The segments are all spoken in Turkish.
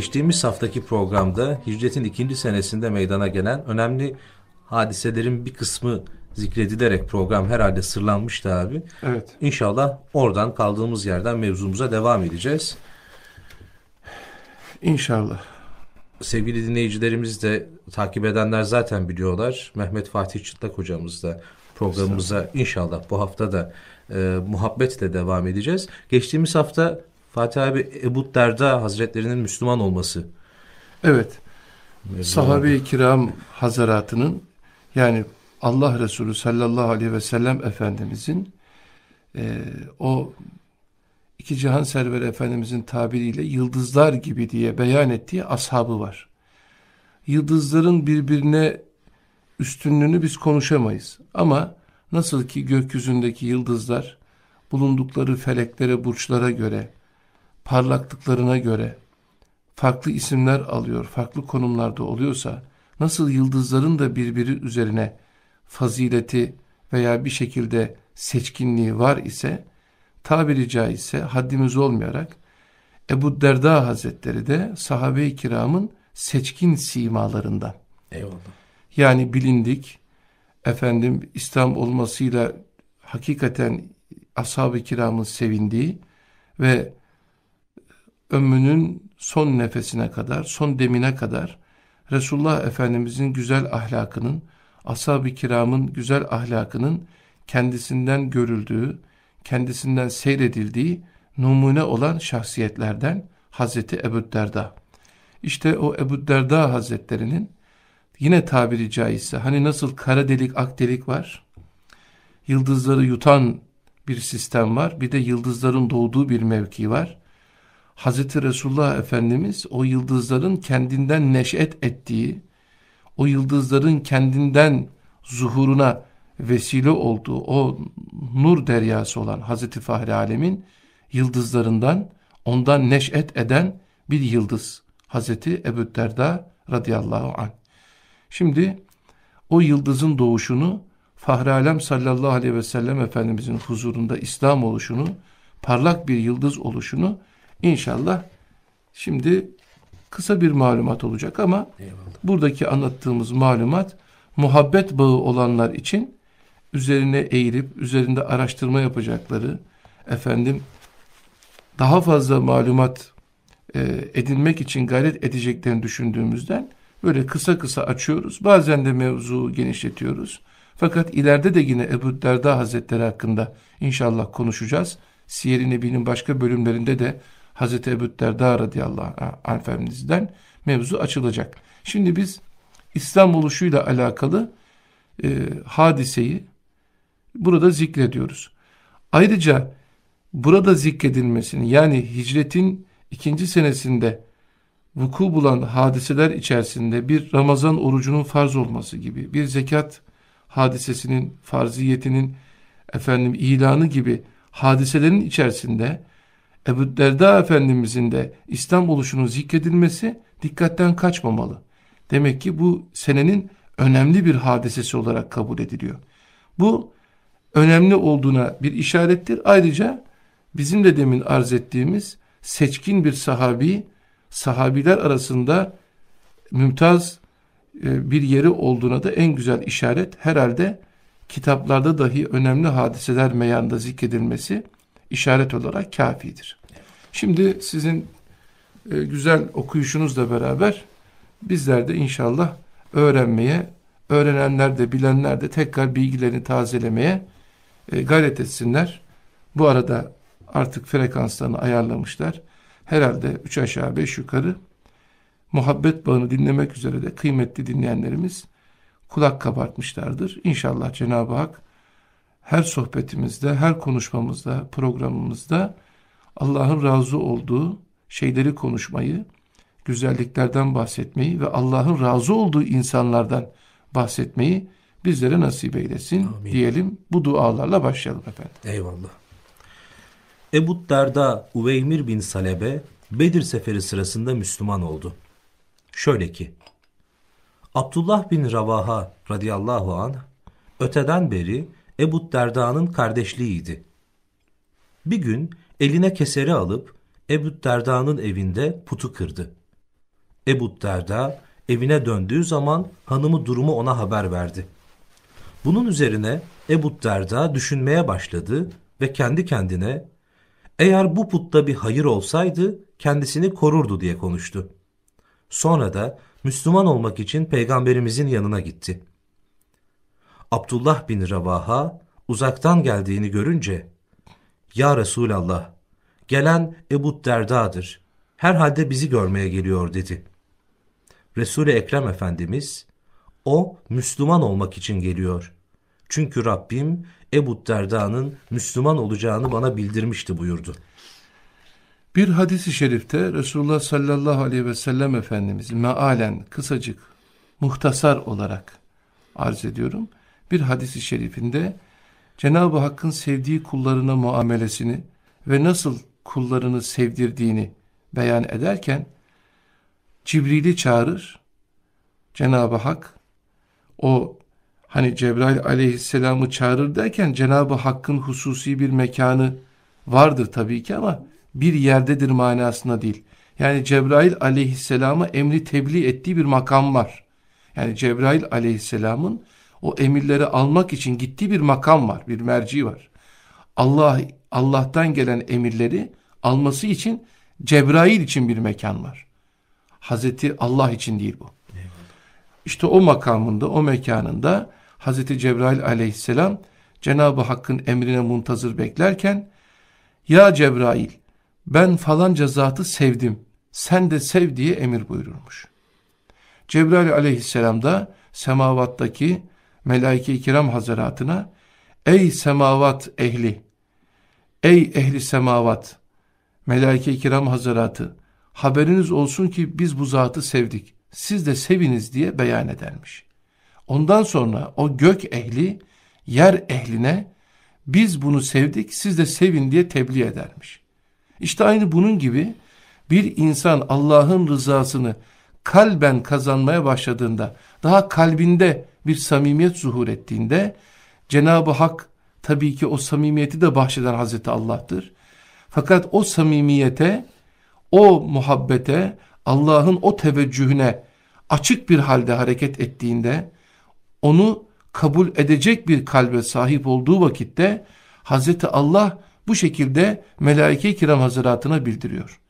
geçtiğimiz haftaki programda hicretin ikinci senesinde meydana gelen önemli hadiselerin bir kısmı zikredilerek program herhalde sırlanmıştı abi. Evet. İnşallah oradan kaldığımız yerden mevzumuza devam edeceğiz. İnşallah. Sevgili dinleyicilerimiz de takip edenler zaten biliyorlar. Mehmet Fatih Çıtlak hocamız da programımıza inşallah bu hafta da e, muhabbetle devam edeceğiz. Geçtiğimiz hafta Fatih abi Ebu Derda Hazretlerinin Müslüman olması. Evet. Sahabe-i kiram hazaratının yani Allah Resulü sallallahu aleyhi ve sellem Efendimizin e, o iki cihan serveri Efendimizin tabiriyle yıldızlar gibi diye beyan ettiği ashabı var. Yıldızların birbirine üstünlüğünü biz konuşamayız. Ama nasıl ki gökyüzündeki yıldızlar bulundukları feleklere, burçlara göre, parlaklıklarına göre farklı isimler alıyor, farklı konumlarda oluyorsa, nasıl yıldızların da birbiri üzerine fazileti veya bir şekilde seçkinliği var ise, tabiri caizse haddimiz olmayarak Ebu Derda Hazretleri de sahabe-i kiramın seçkin simalarından. Eyvallah. Yani bilindik, efendim İslam olmasıyla hakikaten ashab-ı kiramın sevindiği ve ömrünün son nefesine kadar, son demine kadar Resulullah Efendimizin güzel ahlakının, ashab-ı kiramın güzel ahlakının kendisinden görüldüğü, kendisinden seyredildiği numune olan şahsiyetlerden Hazreti Ebu Derda. İşte o Ebu Derda Hazretlerinin yine tabiri caizse hani nasıl kara delik ak delik var, yıldızları yutan bir sistem var, bir de yıldızların doğduğu bir mevki var. Hazreti Resulullah Efendimiz o yıldızların kendinden neşet ettiği, o yıldızların kendinden zuhuruna vesile olduğu o nur deryası olan Hazreti Fahri Alem'in yıldızlarından ondan neşet eden bir yıldız. Hazreti Ebu Derda radıyallahu anh. Şimdi o yıldızın doğuşunu Fahri Alem sallallahu aleyhi ve sellem Efendimizin huzurunda İslam oluşunu, parlak bir yıldız oluşunu inşallah şimdi kısa bir malumat olacak ama Eyvallah. buradaki anlattığımız malumat muhabbet bağı olanlar için üzerine eğilip üzerinde araştırma yapacakları efendim daha fazla malumat e, edinmek için gayret edeceklerini düşündüğümüzden böyle kısa kısa açıyoruz. Bazen de mevzu genişletiyoruz. Fakat ileride de yine Ebu Derda Hazretleri hakkında inşallah konuşacağız. Siyer-i Nebi'nin başka bölümlerinde de Hazreti Ebu Derda radıyallahu anh Efendimiz'den mevzu açılacak. Şimdi biz İslam oluşuyla alakalı e, hadiseyi burada zikrediyoruz. Ayrıca burada zikredilmesini yani hicretin ikinci senesinde vuku bulan hadiseler içerisinde bir Ramazan orucunun farz olması gibi, bir zekat hadisesinin farziyetinin efendim ilanı gibi hadiselerin içerisinde Ebu Derda Efendimizin de İslam oluşunun zikredilmesi dikkatten kaçmamalı. Demek ki bu senenin önemli bir hadisesi olarak kabul ediliyor. Bu önemli olduğuna bir işarettir. Ayrıca bizim de demin arz ettiğimiz seçkin bir sahabi, sahabiler arasında mümtaz e, bir yeri olduğuna da en güzel işaret herhalde kitaplarda dahi önemli hadiseler meyanda zikredilmesi işaret olarak kafidir. Şimdi sizin e, güzel okuyuşunuzla beraber bizler de inşallah öğrenmeye, öğrenenler de bilenler de tekrar bilgilerini tazelemeye e, gayret etsinler. Bu arada artık frekanslarını ayarlamışlar. Herhalde üç aşağı beş yukarı muhabbet bağını dinlemek üzere de kıymetli dinleyenlerimiz kulak kabartmışlardır. İnşallah Cenab-ı Hak her sohbetimizde, her konuşmamızda, programımızda Allah'ın razı olduğu şeyleri konuşmayı, güzelliklerden bahsetmeyi ve Allah'ın razı olduğu insanlardan bahsetmeyi bizlere nasip eylesin Amin. diyelim. Bu dualarla başlayalım efendim. Eyvallah. Ebu Derda Uveymir bin Salebe Bedir seferi sırasında Müslüman oldu. Şöyle ki, Abdullah bin Ravaha radıyallahu anh öteden beri Ebu Derda'nın kardeşliğiydi. Bir gün eline keseri alıp Ebu Derda'nın evinde putu kırdı. Ebu Derda evine döndüğü zaman hanımı durumu ona haber verdi. Bunun üzerine Ebu Derda düşünmeye başladı ve kendi kendine eğer bu putta bir hayır olsaydı kendisini korurdu diye konuştu. Sonra da Müslüman olmak için peygamberimizin yanına gitti. Abdullah bin Ravaha uzaktan geldiğini görünce Ya Resulallah gelen Ebu Derda'dır. Herhalde bizi görmeye geliyor dedi. Resul-i Ekrem Efendimiz o Müslüman olmak için geliyor. Çünkü Rabbim Ebu Derda'nın Müslüman olacağını bana bildirmişti buyurdu. Bir hadisi şerifte Resulullah sallallahu aleyhi ve sellem Efendimiz mealen kısacık, muhtasar olarak arz ediyorum. Bir hadisi şerifinde Cenab-ı Hakk'ın sevdiği kullarına muamelesini ve nasıl kullarını sevdirdiğini beyan ederken Cibril'i çağırır. Cenab-ı Hak o hani Cebrail aleyhisselamı çağırır derken Cenab-ı Hakk'ın hususi bir mekanı vardır tabii ki ama bir yerdedir manasına değil. Yani Cebrail aleyhisselama emri tebliğ ettiği bir makam var. Yani Cebrail aleyhisselamın o emirleri almak için gittiği bir makam var, bir merci var. Allah Allah'tan gelen emirleri alması için Cebrail için bir mekan var. Hazreti Allah için değil bu. İşte o makamında, o mekanında Hazreti Cebrail aleyhisselam Cenab-ı Hakk'ın emrine muntazır beklerken Ya Cebrail ben falanca zatı sevdim sen de sev diye emir buyururmuş. Cebrail aleyhisselam da semavattaki melaike-i kiram hazaratına ey semavat ehli ey ehli semavat melaike-i kiram hazaratı haberiniz olsun ki biz bu zatı sevdik siz de seviniz diye beyan edermiş. Ondan sonra o gök ehli yer ehline biz bunu sevdik siz de sevin diye tebliğ edermiş. İşte aynı bunun gibi bir insan Allah'ın rızasını kalben kazanmaya başladığında, daha kalbinde bir samimiyet zuhur ettiğinde, Cenab-ı Hak tabii ki o samimiyeti de bahşeden Hazreti Allah'tır. Fakat o samimiyete, o muhabbete, Allah'ın o teveccühüne açık bir halde hareket ettiğinde, onu kabul edecek bir kalbe sahip olduğu vakitte, Hazreti Allah bu şekilde melaike-i kiram hazıratına bildiriyor.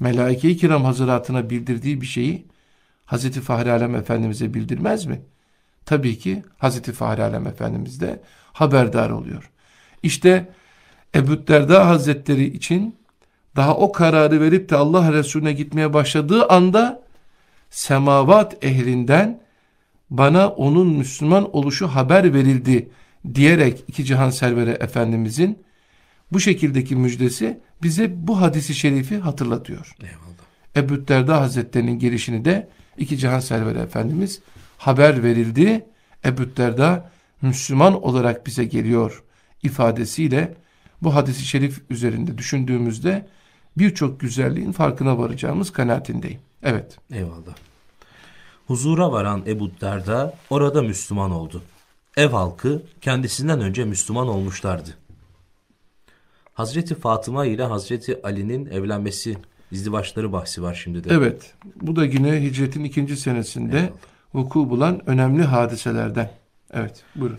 Melaike-i kiram hazıratına bildirdiği bir şeyi Hazreti Fahri Alem Efendimiz'e bildirmez mi? Tabii ki Hazreti Fahri Alem Efendimiz de haberdar oluyor. İşte Ebu Derda Hazretleri için daha o kararı verip de Allah Resulüne gitmeye başladığı anda semavat ehlinden bana onun Müslüman oluşu haber verildi diyerek iki cihan serveri Efendimizin bu şekildeki müjdesi bize bu hadisi şerifi hatırlatıyor. Eyvallah. Ebu Derda Hazretleri'nin gelişini de iki cihan serveri Efendimiz haber verildi. Ebu Derda Müslüman olarak bize geliyor ifadesiyle bu hadisi şerif üzerinde düşündüğümüzde birçok güzelliğin farkına varacağımız kanaatindeyim. Evet. Eyvallah. Huzura varan Ebu Derda orada Müslüman oldu. Ev halkı kendisinden önce Müslüman olmuşlardı. Hazreti Fatıma ile Hazreti Ali'nin evlenmesi, izdivaçları bahsi var şimdi de. Evet. Bu da yine hicretin ikinci senesinde Eyvallah. Vuku bulan önemli hadiselerden. Evet. Buyurun.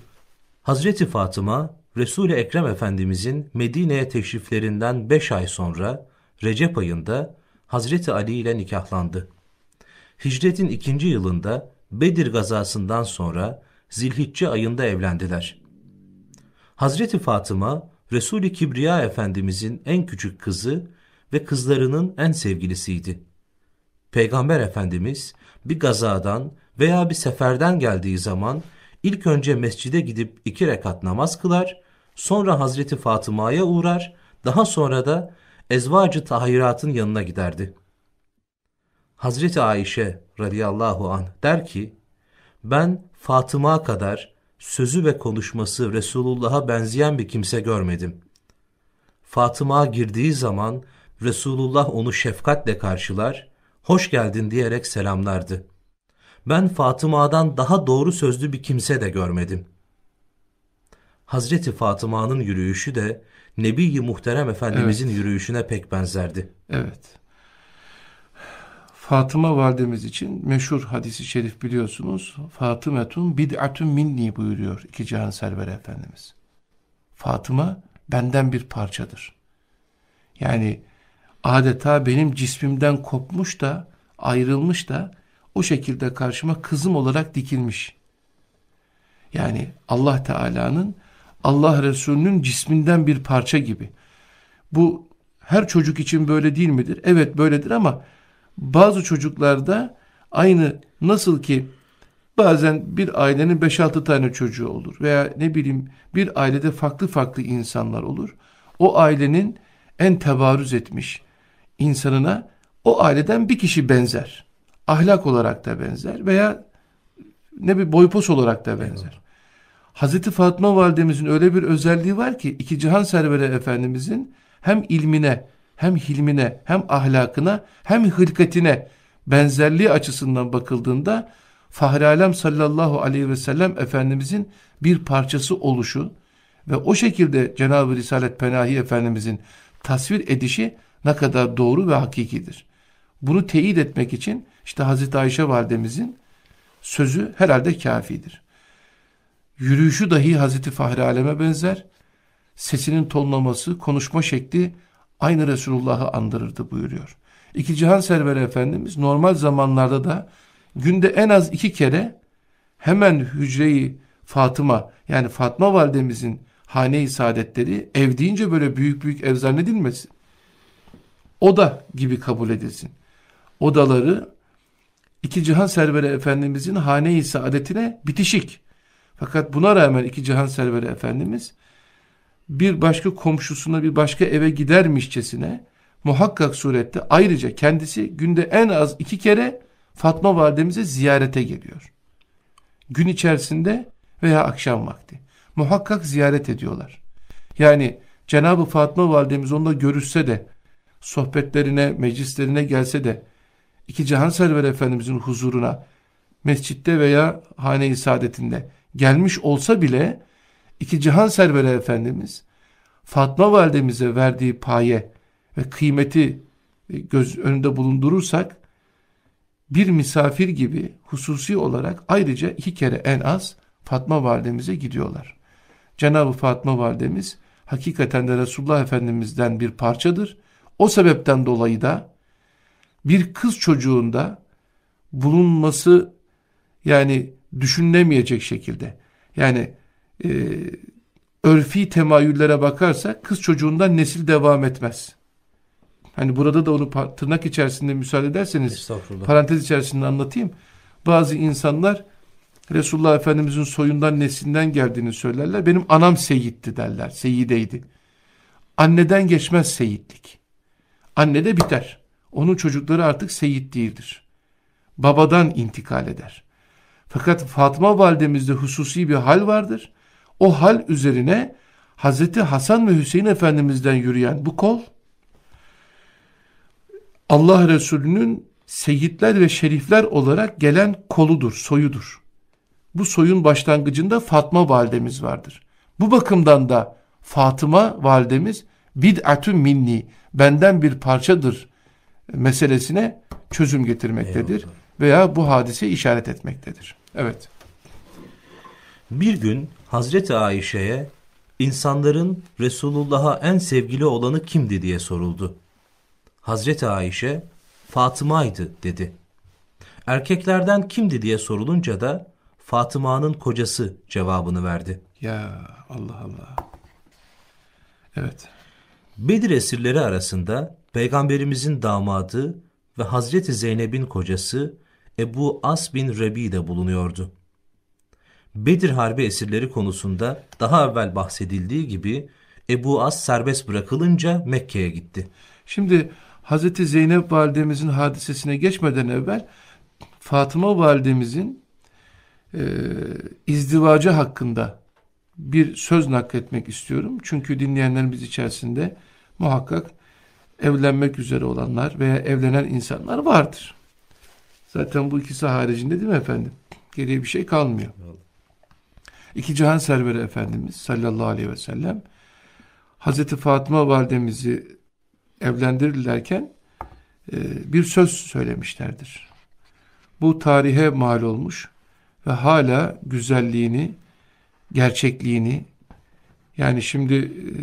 Hazreti Fatıma, Resul-i Ekrem Efendimizin Medine'ye teşriflerinden beş ay sonra Recep ayında Hazreti Ali ile nikahlandı. Hicretin ikinci yılında Bedir gazasından sonra Zilhicce ayında evlendiler. Hazreti Fatıma Resul-i Kibriya Efendimizin en küçük kızı ve kızlarının en sevgilisiydi. Peygamber Efendimiz bir gazadan veya bir seferden geldiği zaman ilk önce mescide gidip iki rekat namaz kılar, sonra Hazreti Fatıma'ya uğrar, daha sonra da ezvacı tahiratın yanına giderdi. Hazreti Ayşe radıyallahu an der ki, ben Fatıma kadar sözü ve konuşması Resulullah'a benzeyen bir kimse görmedim. Fatıma girdiği zaman Resulullah onu şefkatle karşılar, hoş geldin diyerek selamlardı. Ben Fatıma'dan daha doğru sözlü bir kimse de görmedim. Hazreti Fatıma'nın yürüyüşü de Nebi-i Muhterem Efendimizin evet. yürüyüşüne pek benzerdi. Evet. Fatıma validemiz için meşhur hadisi şerif biliyorsunuz. Fatımetun bid'atun minni buyuruyor iki cihan serveri efendimiz. Fatıma benden bir parçadır. Yani adeta benim cismimden kopmuş da ayrılmış da o şekilde karşıma kızım olarak dikilmiş. Yani Allah Teala'nın Allah Resulü'nün cisminden bir parça gibi. Bu her çocuk için böyle değil midir? Evet böyledir ama bazı çocuklarda aynı nasıl ki bazen bir ailenin 5-6 tane çocuğu olur veya ne bileyim bir ailede farklı farklı insanlar olur. O ailenin en tebarüz etmiş insanına o aileden bir kişi benzer. Ahlak olarak da benzer veya ne bir boypos olarak da benzer. Hazreti Fatma validemizin öyle bir özelliği var ki iki cihan serveri efendimizin hem ilmine hem hilmine hem ahlakına hem hırkatine benzerliği açısından bakıldığında Fahri Alem sallallahu aleyhi ve sellem Efendimizin bir parçası oluşu ve o şekilde Cenab-ı Risalet Penahi Efendimizin tasvir edişi ne kadar doğru ve hakikidir. Bunu teyit etmek için işte Hazreti Ayşe validemizin sözü herhalde kafidir. Yürüyüşü dahi Hazreti Fahri Alem'e benzer. Sesinin tonlaması, konuşma şekli aynı Resulullah'ı andırırdı buyuruyor. İki Cihan Serveri Efendimiz normal zamanlarda da günde en az iki kere hemen hücreyi Fatıma yani Fatma validemizin hane-i saadetleri ev deyince böyle büyük büyük ev zannedilmesin. Oda gibi kabul edilsin. Odaları iki cihan serveri efendimizin hane-i saadetine bitişik. Fakat buna rağmen iki cihan serveri efendimiz bir başka komşusuna bir başka eve gidermişçesine muhakkak surette ayrıca kendisi günde en az iki kere Fatma validemize ziyarete geliyor. Gün içerisinde veya akşam vakti. Muhakkak ziyaret ediyorlar. Yani Cenab-ı Fatma validemiz onunla görüşse de sohbetlerine, meclislerine gelse de iki cihan server efendimizin huzuruna mescitte veya hane-i saadetinde gelmiş olsa bile iki cihan serveri efendimiz Fatma validemize verdiği paye ve kıymeti göz önünde bulundurursak bir misafir gibi hususi olarak ayrıca iki kere en az Fatma validemize gidiyorlar. Cenab-ı Fatma validemiz hakikaten de Resulullah Efendimiz'den bir parçadır. O sebepten dolayı da bir kız çocuğunda bulunması yani düşünülemeyecek şekilde yani e, örfi temayüllere bakarsak kız çocuğundan nesil devam etmez. Hani burada da onu tırnak içerisinde müsaade ederseniz parantez içerisinde anlatayım. Bazı insanlar Resulullah Efendimizin soyundan neslinden geldiğini söylerler. Benim anam seyitti derler. Seyideydi. Anneden geçmez seyitlik. Anne de biter. Onun çocukları artık seyit değildir. Babadan intikal eder. Fakat Fatma validemizde hususi bir hal vardır. O hal üzerine Hazreti Hasan ve Hüseyin Efendimiz'den yürüyen bu kol Allah Resulü'nün seyitler ve şerifler olarak gelen koludur, soyudur. Bu soyun başlangıcında Fatma validemiz vardır. Bu bakımdan da Fatıma validemiz bid'atun minni, benden bir parçadır meselesine çözüm getirmektedir. Eyvallah. Veya bu hadise işaret etmektedir. Evet. Bir gün Hazreti Ayşe'ye insanların Resulullah'a en sevgili olanı kimdi diye soruldu. Hazreti Ayşe Fatıma'ydı dedi. Erkeklerden kimdi diye sorulunca da Fatıma'nın kocası cevabını verdi. Ya Allah Allah. Evet. Bedir esirleri arasında Peygamberimizin damadı ve Hazreti Zeynep'in kocası Ebu As bin Rebi de bulunuyordu. Bedir Harbi esirleri konusunda daha evvel bahsedildiği gibi Ebu As serbest bırakılınca Mekke'ye gitti. Şimdi Hazreti Zeynep validemizin hadisesine geçmeden evvel Fatıma validemizin e, izdivacı hakkında bir söz nakletmek istiyorum. Çünkü dinleyenlerimiz içerisinde muhakkak evlenmek üzere olanlar veya evlenen insanlar vardır. Zaten bu ikisi haricinde değil mi efendim? Geriye bir şey kalmıyor. İki cihan serveri Efendimiz sallallahu aleyhi ve sellem Hazreti Fatıma validemizi evlendirirlerken e, bir söz söylemişlerdir. Bu tarihe mal olmuş ve hala güzelliğini, gerçekliğini yani şimdi e,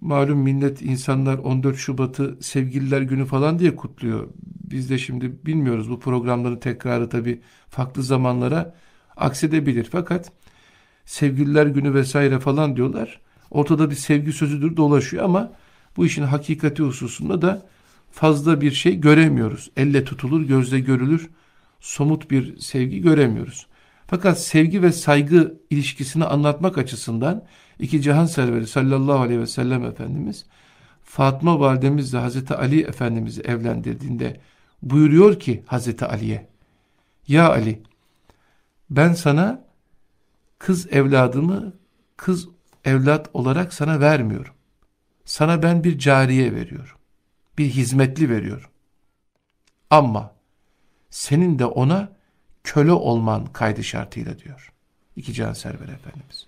malum millet insanlar 14 Şubat'ı sevgililer günü falan diye kutluyor. Biz de şimdi bilmiyoruz bu programların tekrarı tabi farklı zamanlara aksedebilir. Fakat sevgililer günü vesaire falan diyorlar. Ortada bir sevgi sözüdür dolaşıyor ama bu işin hakikati hususunda da fazla bir şey göremiyoruz. Elle tutulur, gözle görülür, somut bir sevgi göremiyoruz. Fakat sevgi ve saygı ilişkisini anlatmak açısından iki cihan serveri sallallahu aleyhi ve sellem Efendimiz Fatma validemizle Hazreti Ali Efendimiz'i evlendirdiğinde buyuruyor ki Hazreti Ali'ye Ya Ali ben sana kız evladımı kız evlat olarak sana vermiyorum. Sana ben bir cariye veriyorum. Bir hizmetli veriyorum. Ama senin de ona köle olman kaydı şartıyla diyor. İki can server efendimiz.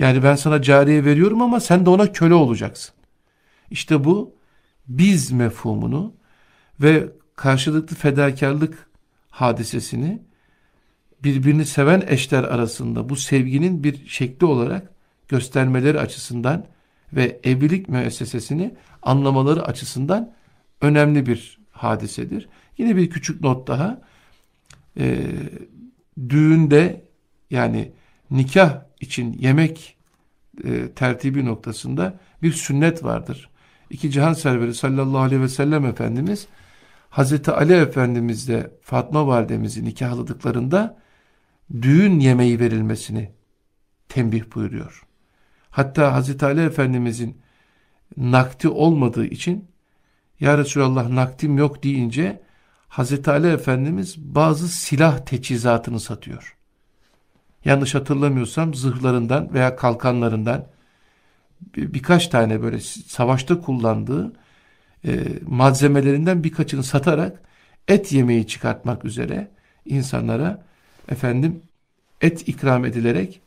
Yani ben sana cariye veriyorum ama sen de ona köle olacaksın. İşte bu biz mefhumunu ve karşılıklı fedakarlık hadisesini birbirini seven eşler arasında bu sevginin bir şekli olarak göstermeleri açısından ve evlilik müessesesini anlamaları açısından önemli bir hadisedir. Yine bir küçük not daha. E, düğünde yani nikah için yemek e, tertibi noktasında bir sünnet vardır. İki cihan serveri sallallahu aleyhi ve sellem Efendimiz Hazreti Ali Efendimizle Fatma validemizi nikahladıklarında düğün yemeği verilmesini tembih buyuruyor. Hatta Hazreti Ali Efendimizin nakti olmadığı için Ya Resulallah naktim yok deyince Hazreti Ali Efendimiz bazı silah teçhizatını satıyor. Yanlış hatırlamıyorsam zırhlarından veya kalkanlarından bir, birkaç tane böyle savaşta kullandığı e, malzemelerinden birkaçını satarak et yemeği çıkartmak üzere insanlara efendim et ikram edilerek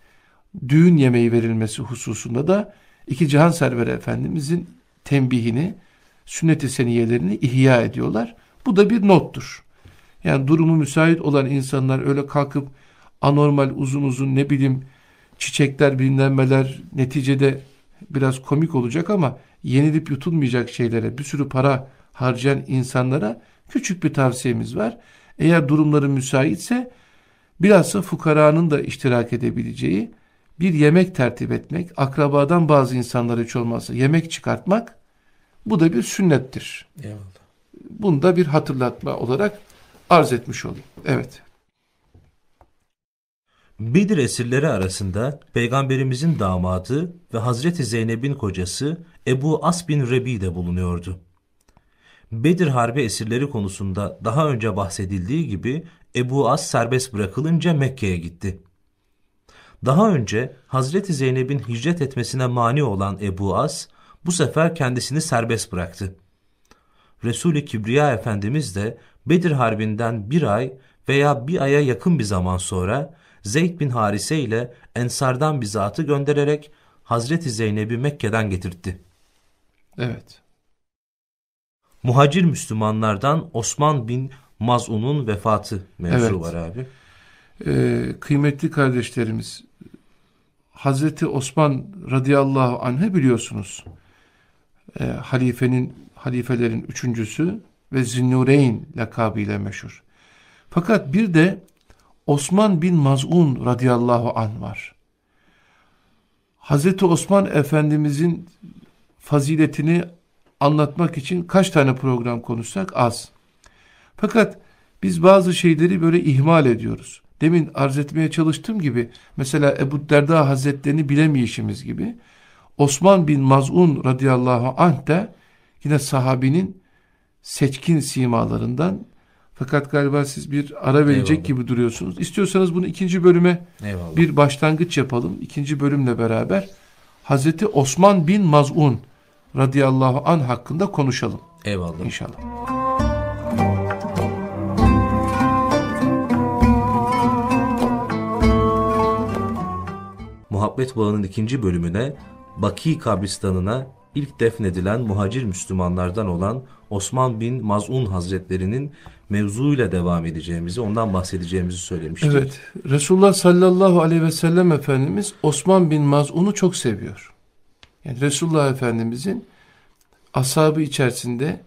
düğün yemeği verilmesi hususunda da iki cihan serveri efendimizin tembihini, sünnet-i seniyelerini ihya ediyorlar. Bu da bir nottur. Yani durumu müsait olan insanlar öyle kalkıp anormal uzun uzun ne bileyim çiçekler bilinmeler neticede biraz komik olacak ama yenilip yutulmayacak şeylere bir sürü para harcayan insanlara küçük bir tavsiyemiz var. Eğer durumları müsaitse bilhassa fukaranın da iştirak edebileceği bir yemek tertip etmek, akrabadan bazı insanlara hiç olmazsa yemek çıkartmak bu da bir sünnettir. Eyvallah. Bunu da bir hatırlatma olarak arz etmiş olayım. Evet. Bedir esirleri arasında Peygamberimizin damadı ve Hazreti Zeynep'in kocası Ebu As bin Rebi de bulunuyordu. Bedir Harbi esirleri konusunda daha önce bahsedildiği gibi Ebu As serbest bırakılınca Mekke'ye gitti. Daha önce Hazreti Zeynep'in hicret etmesine mani olan Ebu As bu sefer kendisini serbest bıraktı. Resul-i Kibriya Efendimiz de Bedir Harbi'nden bir ay veya bir aya yakın bir zaman sonra Zeyd bin Harise ile Ensardan bir zatı göndererek Hazreti Zeynep'i Mekke'den getirtti. Evet. Muhacir Müslümanlardan Osman bin Maz'un'un vefatı mevzu evet. var abi. Ee, kıymetli kardeşlerimiz Hazreti Osman radıyallahu anh'ı biliyorsunuz. E, halifenin halifelerin üçüncüsü ve Zinnureyn lakabıyla meşhur. Fakat bir de Osman bin Maz'un radıyallahu anh var. Hazreti Osman Efendimizin faziletini anlatmak için kaç tane program konuşsak az. Fakat biz bazı şeyleri böyle ihmal ediyoruz demin arz etmeye çalıştığım gibi mesela Ebu Derda Hazretlerini bilemeyişimiz gibi Osman bin Maz'un radıyallahu anh da yine sahabinin seçkin simalarından fakat galiba siz bir ara verecek Eyvallah. gibi duruyorsunuz. İstiyorsanız bunu ikinci bölüme Eyvallah. bir başlangıç yapalım. İkinci bölümle beraber Hazreti Osman bin Maz'un radıyallahu anh hakkında konuşalım. Eyvallah. İnşallah. Muhabbet Bağı'nın ikinci bölümüne Baki kabristanına ilk defnedilen muhacir Müslümanlardan olan Osman bin Maz'un Hazretlerinin mevzuyla devam edeceğimizi, ondan bahsedeceğimizi söylemiştik. Evet. Resulullah sallallahu aleyhi ve sellem Efendimiz Osman bin Maz'un'u çok seviyor. Yani Resulullah Efendimizin ashabı içerisinde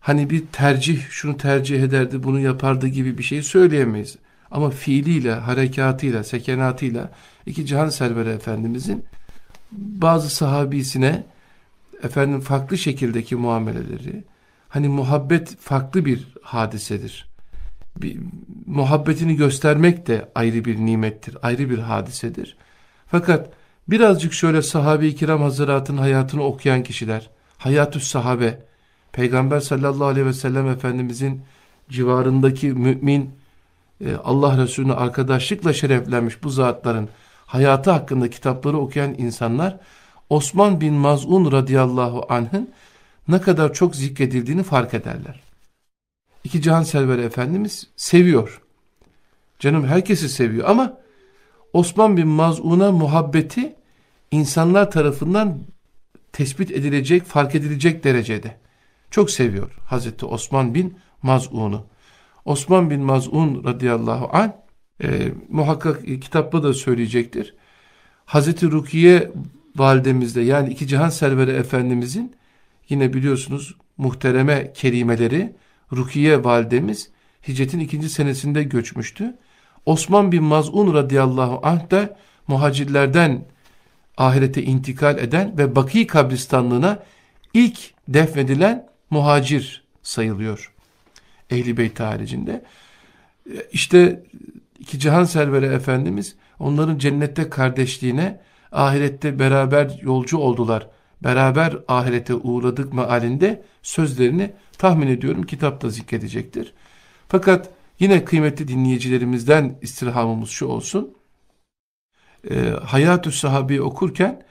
hani bir tercih, şunu tercih ederdi, bunu yapardı gibi bir şey söyleyemeyiz. Ama fiiliyle, harekatıyla, sekenatıyla iki cihan serveri Efendimizin bazı sahabisine efendim farklı şekildeki muameleleri, hani muhabbet farklı bir hadisedir. Bir, muhabbetini göstermek de ayrı bir nimettir, ayrı bir hadisedir. Fakat birazcık şöyle sahabe-i kiram hazıratın hayatını okuyan kişiler, hayatü sahabe, Peygamber sallallahu aleyhi ve sellem Efendimizin civarındaki mümin, e, Allah Resulüne arkadaşlıkla şereflenmiş bu zatların hayatı hakkında kitapları okuyan insanlar, Osman bin Maz'un radıyallahu anh'ın ne kadar çok zikredildiğini fark ederler. İki Cihan Serveri Efendimiz seviyor. Canım herkesi seviyor ama Osman bin Maz'un'a muhabbeti insanlar tarafından tespit edilecek, fark edilecek derecede. Çok seviyor Hazreti Osman bin Maz'un'u. Osman bin Maz'un radıyallahu anh e, muhakkak kitapta da söyleyecektir. Hazreti Rukiye validemizde yani iki cihan serveri efendimizin yine biliyorsunuz muhtereme kerimeleri Rukiye validemiz hicretin ikinci senesinde göçmüştü. Osman bin Maz'un radıyallahu anh da muhacirlerden ahirete intikal eden ve Baki kabristanlığına ilk defnedilen muhacir sayılıyor. Ehli Beyt haricinde. İşte iki cihan serveri Efendimiz onların cennette kardeşliğine ahirette beraber yolcu oldular. Beraber ahirete uğradık mealinde sözlerini tahmin ediyorum kitapta zikredecektir. Fakat yine kıymetli dinleyicilerimizden istirhamımız şu olsun. E, Hayatü Sahabi okurken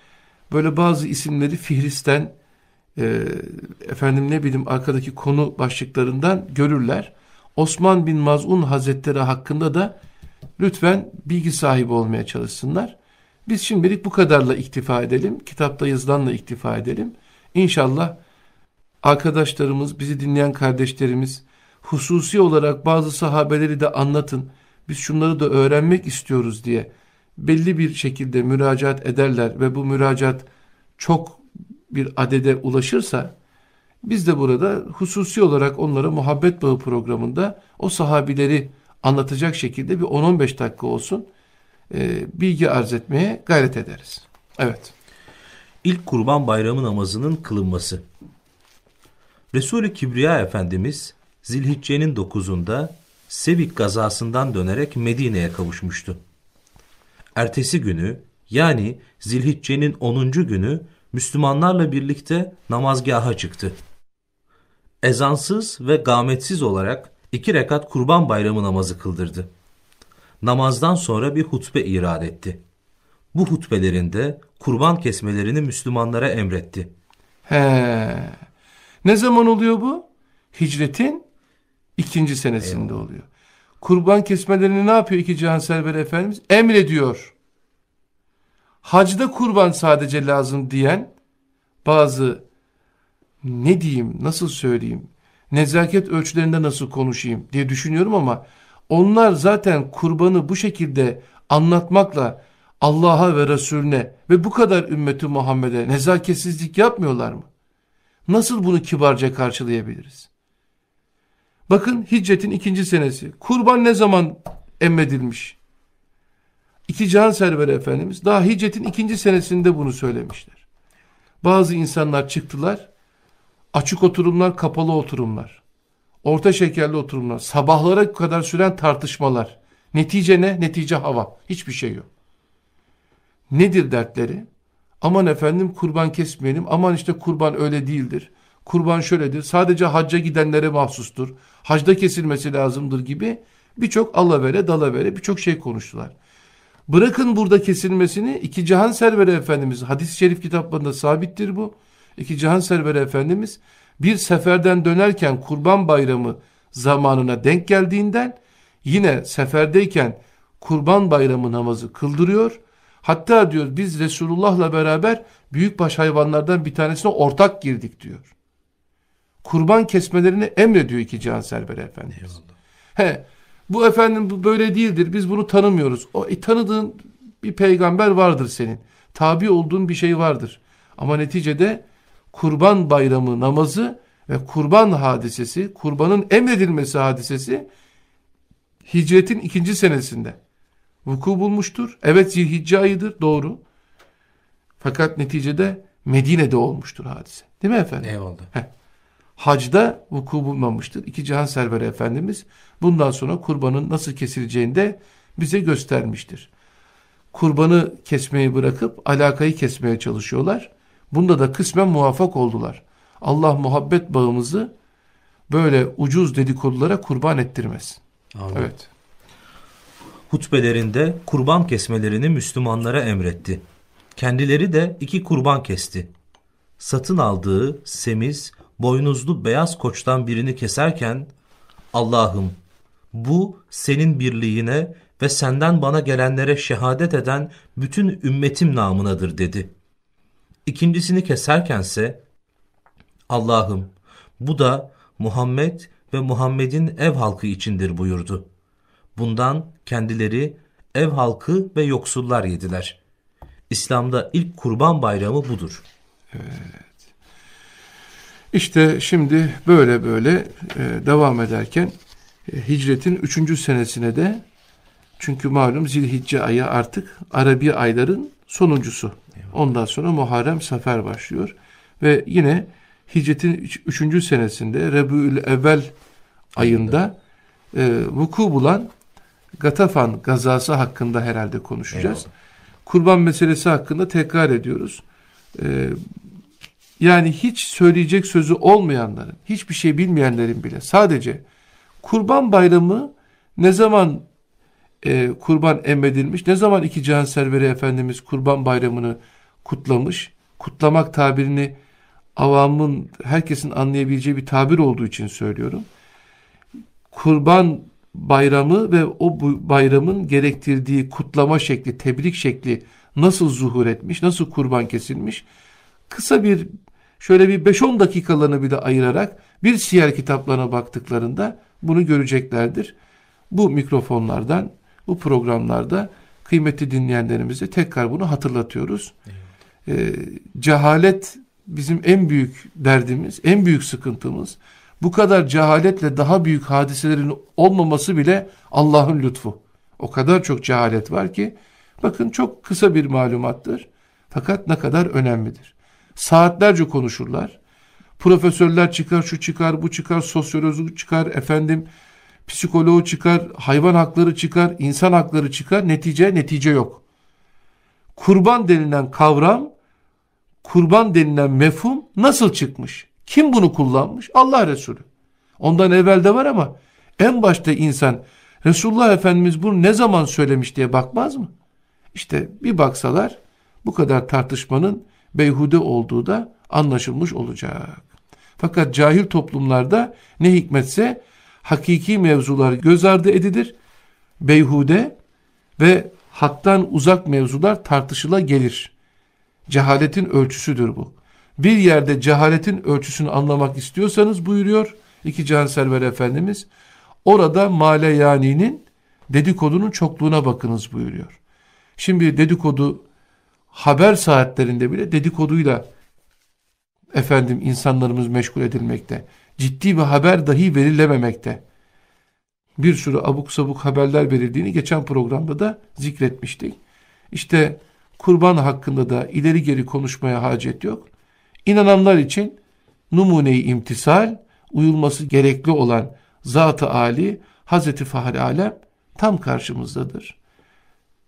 böyle bazı isimleri Fihristen e, efendim ne bileyim arkadaki konu başlıklarından görürler. Osman bin Maz'un Hazretleri hakkında da lütfen bilgi sahibi olmaya çalışsınlar. Biz şimdilik bu kadarla iktifa edelim. Kitapta yazılanla iktifa edelim. İnşallah arkadaşlarımız, bizi dinleyen kardeşlerimiz hususi olarak bazı sahabeleri de anlatın. Biz şunları da öğrenmek istiyoruz diye belli bir şekilde müracaat ederler ve bu müracaat çok bir adede ulaşırsa biz de burada hususi olarak onlara muhabbet bağı programında o sahabileri anlatacak şekilde bir 10-15 dakika olsun e, bilgi arz etmeye gayret ederiz. Evet. İlk kurban bayramı namazının kılınması. Resul-i Kibriya Efendimiz Zilhicce'nin 9'unda Sevik gazasından dönerek Medine'ye kavuşmuştu. Ertesi günü yani Zilhicce'nin 10. günü Müslümanlarla birlikte namazgaha çıktı. Ezansız ve gametsiz olarak iki rekat kurban bayramı namazı kıldırdı. Namazdan sonra bir hutbe irad etti. Bu hutbelerinde kurban kesmelerini Müslümanlara emretti. He. Ne zaman oluyor bu? Hicretin ikinci senesinde Eyvallah. oluyor. Kurban kesmelerini ne yapıyor iki Cihan Server Efendimiz? Emrediyor. Hacda kurban sadece lazım diyen bazı ne diyeyim, nasıl söyleyeyim, nezaket ölçülerinde nasıl konuşayım diye düşünüyorum ama onlar zaten kurbanı bu şekilde anlatmakla Allah'a ve Resulüne ve bu kadar ümmeti Muhammed'e nezaketsizlik yapmıyorlar mı? Nasıl bunu kibarca karşılayabiliriz? Bakın hicretin ikinci senesi. Kurban ne zaman emredilmiş? İki can serveri Efendimiz daha hicretin ikinci senesinde bunu söylemişler. Bazı insanlar çıktılar. Açık oturumlar, kapalı oturumlar. Orta şekerli oturumlar. Sabahlara kadar süren tartışmalar. Netice ne? Netice hava. Hiçbir şey yok. Nedir dertleri? Aman efendim kurban kesmeyelim. Aman işte kurban öyle değildir. Kurban şöyledir. Sadece hacca gidenlere mahsustur. Hacda kesilmesi lazımdır gibi birçok alavere dalavere birçok şey konuştular. Bırakın burada kesilmesini iki cihan serveri efendimiz hadis-i şerif kitaplarında sabittir bu. İki cihan serveri efendimiz bir seferden dönerken kurban bayramı zamanına denk geldiğinden yine seferdeyken kurban bayramı namazı kıldırıyor. Hatta diyor biz Resulullah'la beraber büyükbaş hayvanlardan bir tanesine ortak girdik diyor. Kurban kesmelerini emrediyor iki Cihan Serveri Efendimiz. He, bu efendim bu böyle değildir. Biz bunu tanımıyoruz. O e, tanıdığın bir peygamber vardır senin. Tabi olduğun bir şey vardır. Ama neticede kurban bayramı namazı ve kurban hadisesi, kurbanın emredilmesi hadisesi hicretin ikinci senesinde vuku bulmuştur. Evet zilhicce ayıdır doğru. Fakat neticede Medine'de olmuştur hadise. Değil mi efendim? Eyvallah. Heh. Hacda vuku bulmamıştır. İki Cihan Serveri Efendimiz bundan sonra kurbanın nasıl kesileceğini de bize göstermiştir. Kurbanı kesmeyi bırakıp alakayı kesmeye çalışıyorlar. Bunda da kısmen muvaffak oldular. Allah muhabbet bağımızı böyle ucuz dedikodulara kurban ettirmez. Amin. Evet. Hutbelerinde kurban kesmelerini Müslümanlara emretti. Kendileri de iki kurban kesti. Satın aldığı semiz, boynuzlu beyaz koçtan birini keserken Allah'ım bu senin birliğine ve senden bana gelenlere şehadet eden bütün ümmetim namınadır dedi. İkincisini keserkense Allah'ım bu da Muhammed ve Muhammed'in ev halkı içindir buyurdu. Bundan kendileri ev halkı ve yoksullar yediler. İslam'da ilk kurban bayramı budur. İşte şimdi böyle böyle e, devam ederken e, hicretin üçüncü senesine de çünkü malum zilhicce ayı artık Arabi ayların sonuncusu. Ondan sonra Muharrem Sefer başlıyor. Ve yine hicretin üç- üçüncü senesinde Rebül Evvel ayında e, vuku bulan Gatafan gazası hakkında herhalde konuşacağız. Eyvallah. Kurban meselesi hakkında tekrar ediyoruz. E, yani hiç söyleyecek sözü olmayanların, hiçbir şey bilmeyenlerin bile sadece kurban bayramı ne zaman e, kurban emredilmiş, ne zaman iki Cihan Serveri Efendimiz kurban bayramını kutlamış, kutlamak tabirini avamın, herkesin anlayabileceği bir tabir olduğu için söylüyorum. Kurban bayramı ve o bayramın gerektirdiği kutlama şekli, tebrik şekli nasıl zuhur etmiş, nasıl kurban kesilmiş, kısa bir şöyle bir 5-10 dakikalarını bile ayırarak bir siyer kitaplarına baktıklarında bunu göreceklerdir. Bu mikrofonlardan, bu programlarda kıymetli dinleyenlerimize tekrar bunu hatırlatıyoruz. Ee, cehalet bizim en büyük derdimiz, en büyük sıkıntımız. Bu kadar cehaletle daha büyük hadiselerin olmaması bile Allah'ın lütfu. O kadar çok cehalet var ki bakın çok kısa bir malumattır. Fakat ne kadar önemlidir. Saatlerce konuşurlar. Profesörler çıkar, şu çıkar, bu çıkar, sosyoloji çıkar, efendim psikoloğu çıkar, hayvan hakları çıkar, insan hakları çıkar. Netice, netice yok. Kurban denilen kavram, kurban denilen mefhum nasıl çıkmış? Kim bunu kullanmış? Allah Resulü. Ondan evvel de var ama en başta insan Resulullah Efendimiz bunu ne zaman söylemiş diye bakmaz mı? İşte bir baksalar bu kadar tartışmanın beyhude olduğu da anlaşılmış olacak. Fakat cahil toplumlarda ne hikmetse hakiki mevzular göz ardı edilir, beyhude ve haktan uzak mevzular tartışıla gelir. Cehaletin ölçüsüdür bu. Bir yerde cehaletin ölçüsünü anlamak istiyorsanız buyuruyor iki Cihan Server Efendimiz, orada male yaninin dedikodunun çokluğuna bakınız buyuruyor. Şimdi dedikodu haber saatlerinde bile dedikoduyla efendim insanlarımız meşgul edilmekte. Ciddi bir haber dahi verilememekte. Bir sürü abuk sabuk haberler verildiğini geçen programda da zikretmiştik. İşte kurban hakkında da ileri geri konuşmaya hacet yok. İnananlar için numune-i imtisal, uyulması gerekli olan Zat-ı Ali, Hazreti Fahri Alem tam karşımızdadır.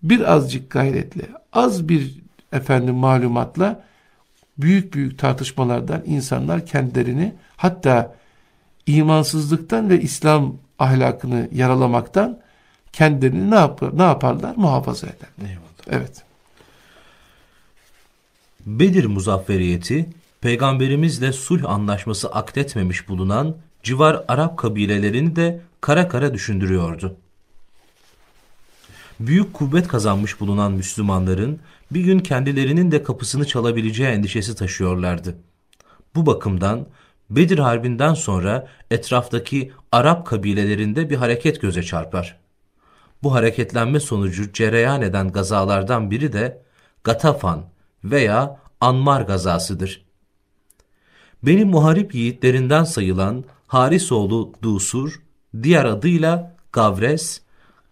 Birazcık gayretle, az bir efendim malumatla büyük büyük tartışmalardan insanlar kendilerini hatta imansızlıktan ve İslam ahlakını yaralamaktan kendilerini ne, yap ne yaparlar? Muhafaza eder. Eyvallah. Evet. Bedir muzafferiyeti, peygamberimizle sulh anlaşması akdetmemiş bulunan civar Arap kabilelerini de kara kara düşündürüyordu. büyük kuvvet kazanmış bulunan Müslümanların bir gün kendilerinin de kapısını çalabileceği endişesi taşıyorlardı. Bu bakımdan Bedir Harbi'nden sonra etraftaki Arap kabilelerinde bir hareket göze çarpar. Bu hareketlenme sonucu cereyan eden gazalardan biri de Gatafan veya Anmar gazasıdır. Benim muharip yiğitlerinden sayılan Harisoğlu Dusur, diğer adıyla Gavres,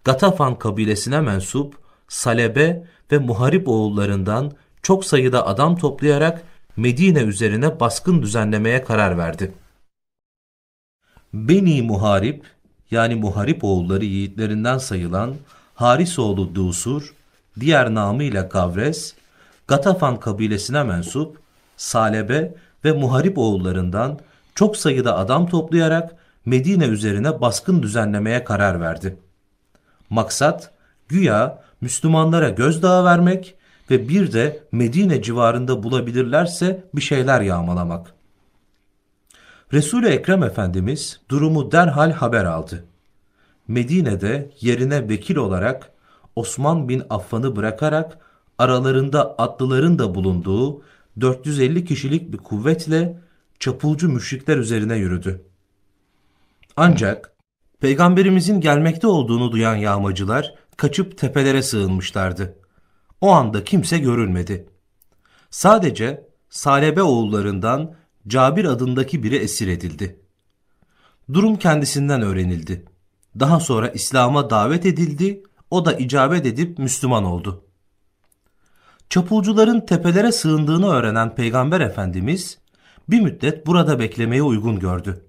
Gatafan kabilesine mensup Salebe ve Muharip oğullarından çok sayıda adam toplayarak Medine üzerine baskın düzenlemeye karar verdi. Beni Muharip yani Muharip oğulları yiğitlerinden sayılan Harisoğlu Dusur, diğer namıyla Gavres, Gatafan kabilesine mensup Salebe ve Muharip oğullarından çok sayıda adam toplayarak Medine üzerine baskın düzenlemeye karar verdi. Maksat güya Müslümanlara gözdağı vermek ve bir de Medine civarında bulabilirlerse bir şeyler yağmalamak. Resul-i Ekrem Efendimiz durumu derhal haber aldı. Medine'de yerine vekil olarak Osman bin Affan'ı bırakarak aralarında atlıların da bulunduğu 450 kişilik bir kuvvetle çapulcu müşrikler üzerine yürüdü. Ancak peygamberimizin gelmekte olduğunu duyan yağmacılar kaçıp tepelere sığınmışlardı. O anda kimse görülmedi. Sadece Salebe oğullarından Cabir adındaki biri esir edildi. Durum kendisinden öğrenildi. Daha sonra İslam'a davet edildi, o da icabet edip Müslüman oldu. Çapulcuların tepelere sığındığını öğrenen Peygamber Efendimiz bir müddet burada beklemeye uygun gördü.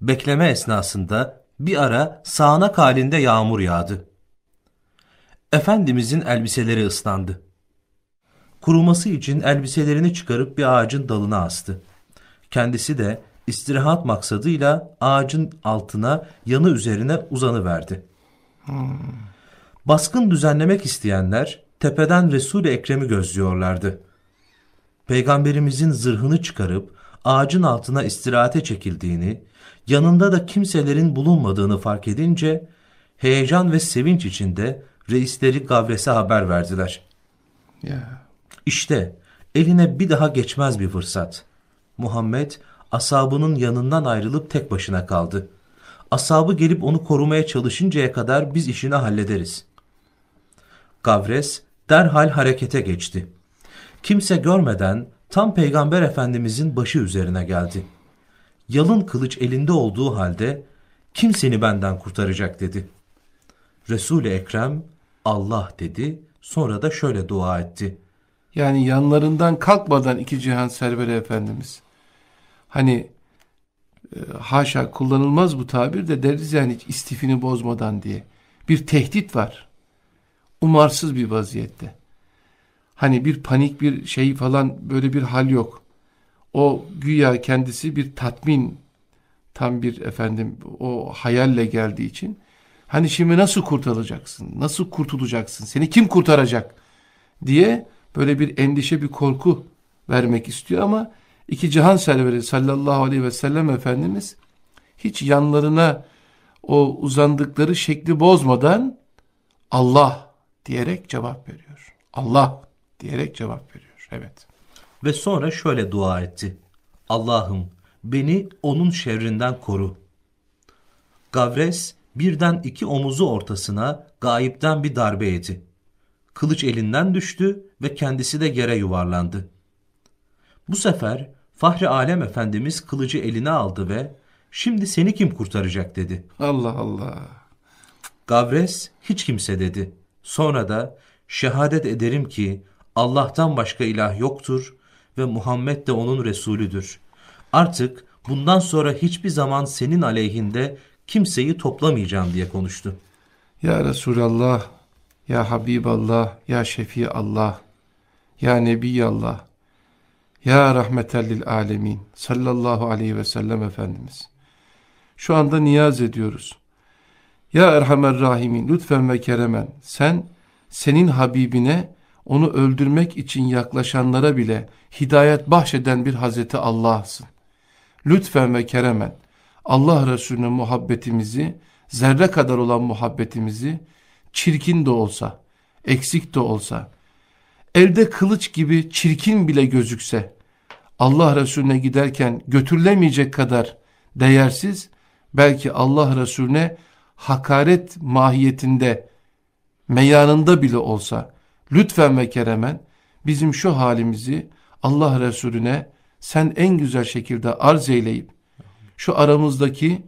Bekleme esnasında bir ara sağanak halinde yağmur yağdı. Efendimizin elbiseleri ıslandı. Kuruması için elbiselerini çıkarıp bir ağacın dalına astı. Kendisi de istirahat maksadıyla ağacın altına yanı üzerine uzanıverdi. Hmm. Baskın düzenlemek isteyenler tepeden Resul-i Ekrem'i gözlüyorlardı. Peygamberimizin zırhını çıkarıp ağacın altına istirahate çekildiğini, yanında da kimselerin bulunmadığını fark edince heyecan ve sevinç içinde reisleri Gavres'e haber verdiler. Yeah. İşte eline bir daha geçmez bir fırsat. Muhammed asabının yanından ayrılıp tek başına kaldı. Asabı gelip onu korumaya çalışıncaya kadar biz işini hallederiz. Gavres derhal harekete geçti. Kimse görmeden tam Peygamber Efendimizin başı üzerine geldi. Yalın kılıç elinde olduğu halde kim seni benden kurtaracak dedi. Resul-i Ekrem Allah dedi sonra da şöyle dua etti. Yani yanlarından kalkmadan iki cihan serveri Efendimiz. Hani e, haşa kullanılmaz bu tabir de deriz yani istifini bozmadan diye. Bir tehdit var. Umarsız bir vaziyette. Hani bir panik bir şey falan böyle bir hal yok. O güya kendisi bir tatmin tam bir efendim o hayalle geldiği için hani şimdi nasıl kurtulacaksın? Nasıl kurtulacaksın? Seni kim kurtaracak? diye böyle bir endişe bir korku vermek istiyor ama iki cihan serveri sallallahu aleyhi ve sellem Efendimiz hiç yanlarına o uzandıkları şekli bozmadan Allah diyerek cevap veriyor. Allah diyerek cevap veriyor. Evet. Ve sonra şöyle dua etti. Allah'ım beni onun şerrinden koru. Gavres birden iki omuzu ortasına gayipten bir darbe yedi. Kılıç elinden düştü ve kendisi de yere yuvarlandı. Bu sefer Fahri Alem Efendimiz kılıcı eline aldı ve şimdi seni kim kurtaracak dedi. Allah Allah. Gavres hiç kimse dedi. Sonra da şehadet ederim ki Allah'tan başka ilah yoktur ve Muhammed de onun Resulüdür. Artık bundan sonra hiçbir zaman senin aleyhinde kimseyi toplamayacağım diye konuştu. Ya Resulallah, Ya Habiballah, Ya Şefiallah, Ya Nebiyallah, Ya Rahmetellil Alemin sallallahu aleyhi ve sellem Efendimiz. Şu anda niyaz ediyoruz. Ya Erhamer Rahimin lütfen ve keremen sen senin Habibine onu öldürmek için yaklaşanlara bile hidayet bahşeden bir Hazreti Allah'sın. Lütfen ve keremen Allah Resulüne muhabbetimizi, zerre kadar olan muhabbetimizi çirkin de olsa, eksik de olsa, elde kılıç gibi çirkin bile gözükse, Allah Resulüne giderken götürülemeyecek kadar değersiz, belki Allah Resulüne hakaret mahiyetinde, meyanında bile olsa, lütfen ve keremen bizim şu halimizi Allah Resulüne sen en güzel şekilde arz eyleyip, şu aramızdaki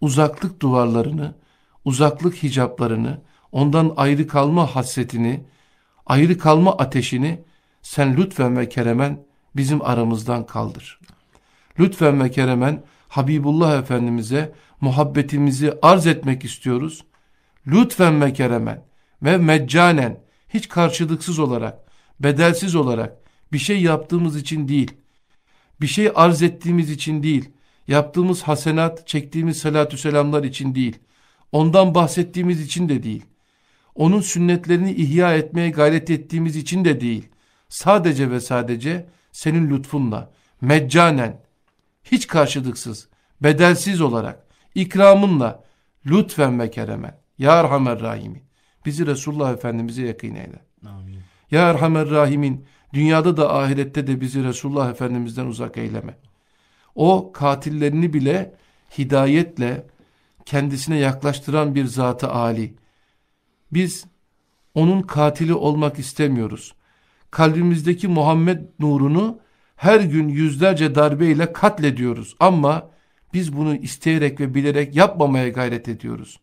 uzaklık duvarlarını, uzaklık hicaplarını, ondan ayrı kalma hasretini, ayrı kalma ateşini sen lütfen ve keremen bizim aramızdan kaldır. Lütfen ve keremen Habibullah Efendimiz'e muhabbetimizi arz etmek istiyoruz. Lütfen ve keremen ve meccanen hiç karşılıksız olarak, bedelsiz olarak bir şey yaptığımız için değil, bir şey arz ettiğimiz için değil, yaptığımız hasenat, çektiğimiz salatü selamlar için değil, ondan bahsettiğimiz için de değil, onun sünnetlerini ihya etmeye gayret ettiğimiz için de değil, sadece ve sadece senin lütfunla, meccanen, hiç karşılıksız, bedelsiz olarak, ikramınla, lütfen ve keremen, Ya Erhamer Rahimin, bizi Resulullah Efendimiz'e yakın eyle. Amin. Ya Erhamer Rahimin, dünyada da ahirette de bizi Resulullah Efendimiz'den uzak eyleme. O katillerini bile hidayetle kendisine yaklaştıran bir zatı Ali. Biz onun katili olmak istemiyoruz. Kalbimizdeki Muhammed nurunu her gün yüzlerce darbeyle katlediyoruz. Ama biz bunu isteyerek ve bilerek yapmamaya gayret ediyoruz.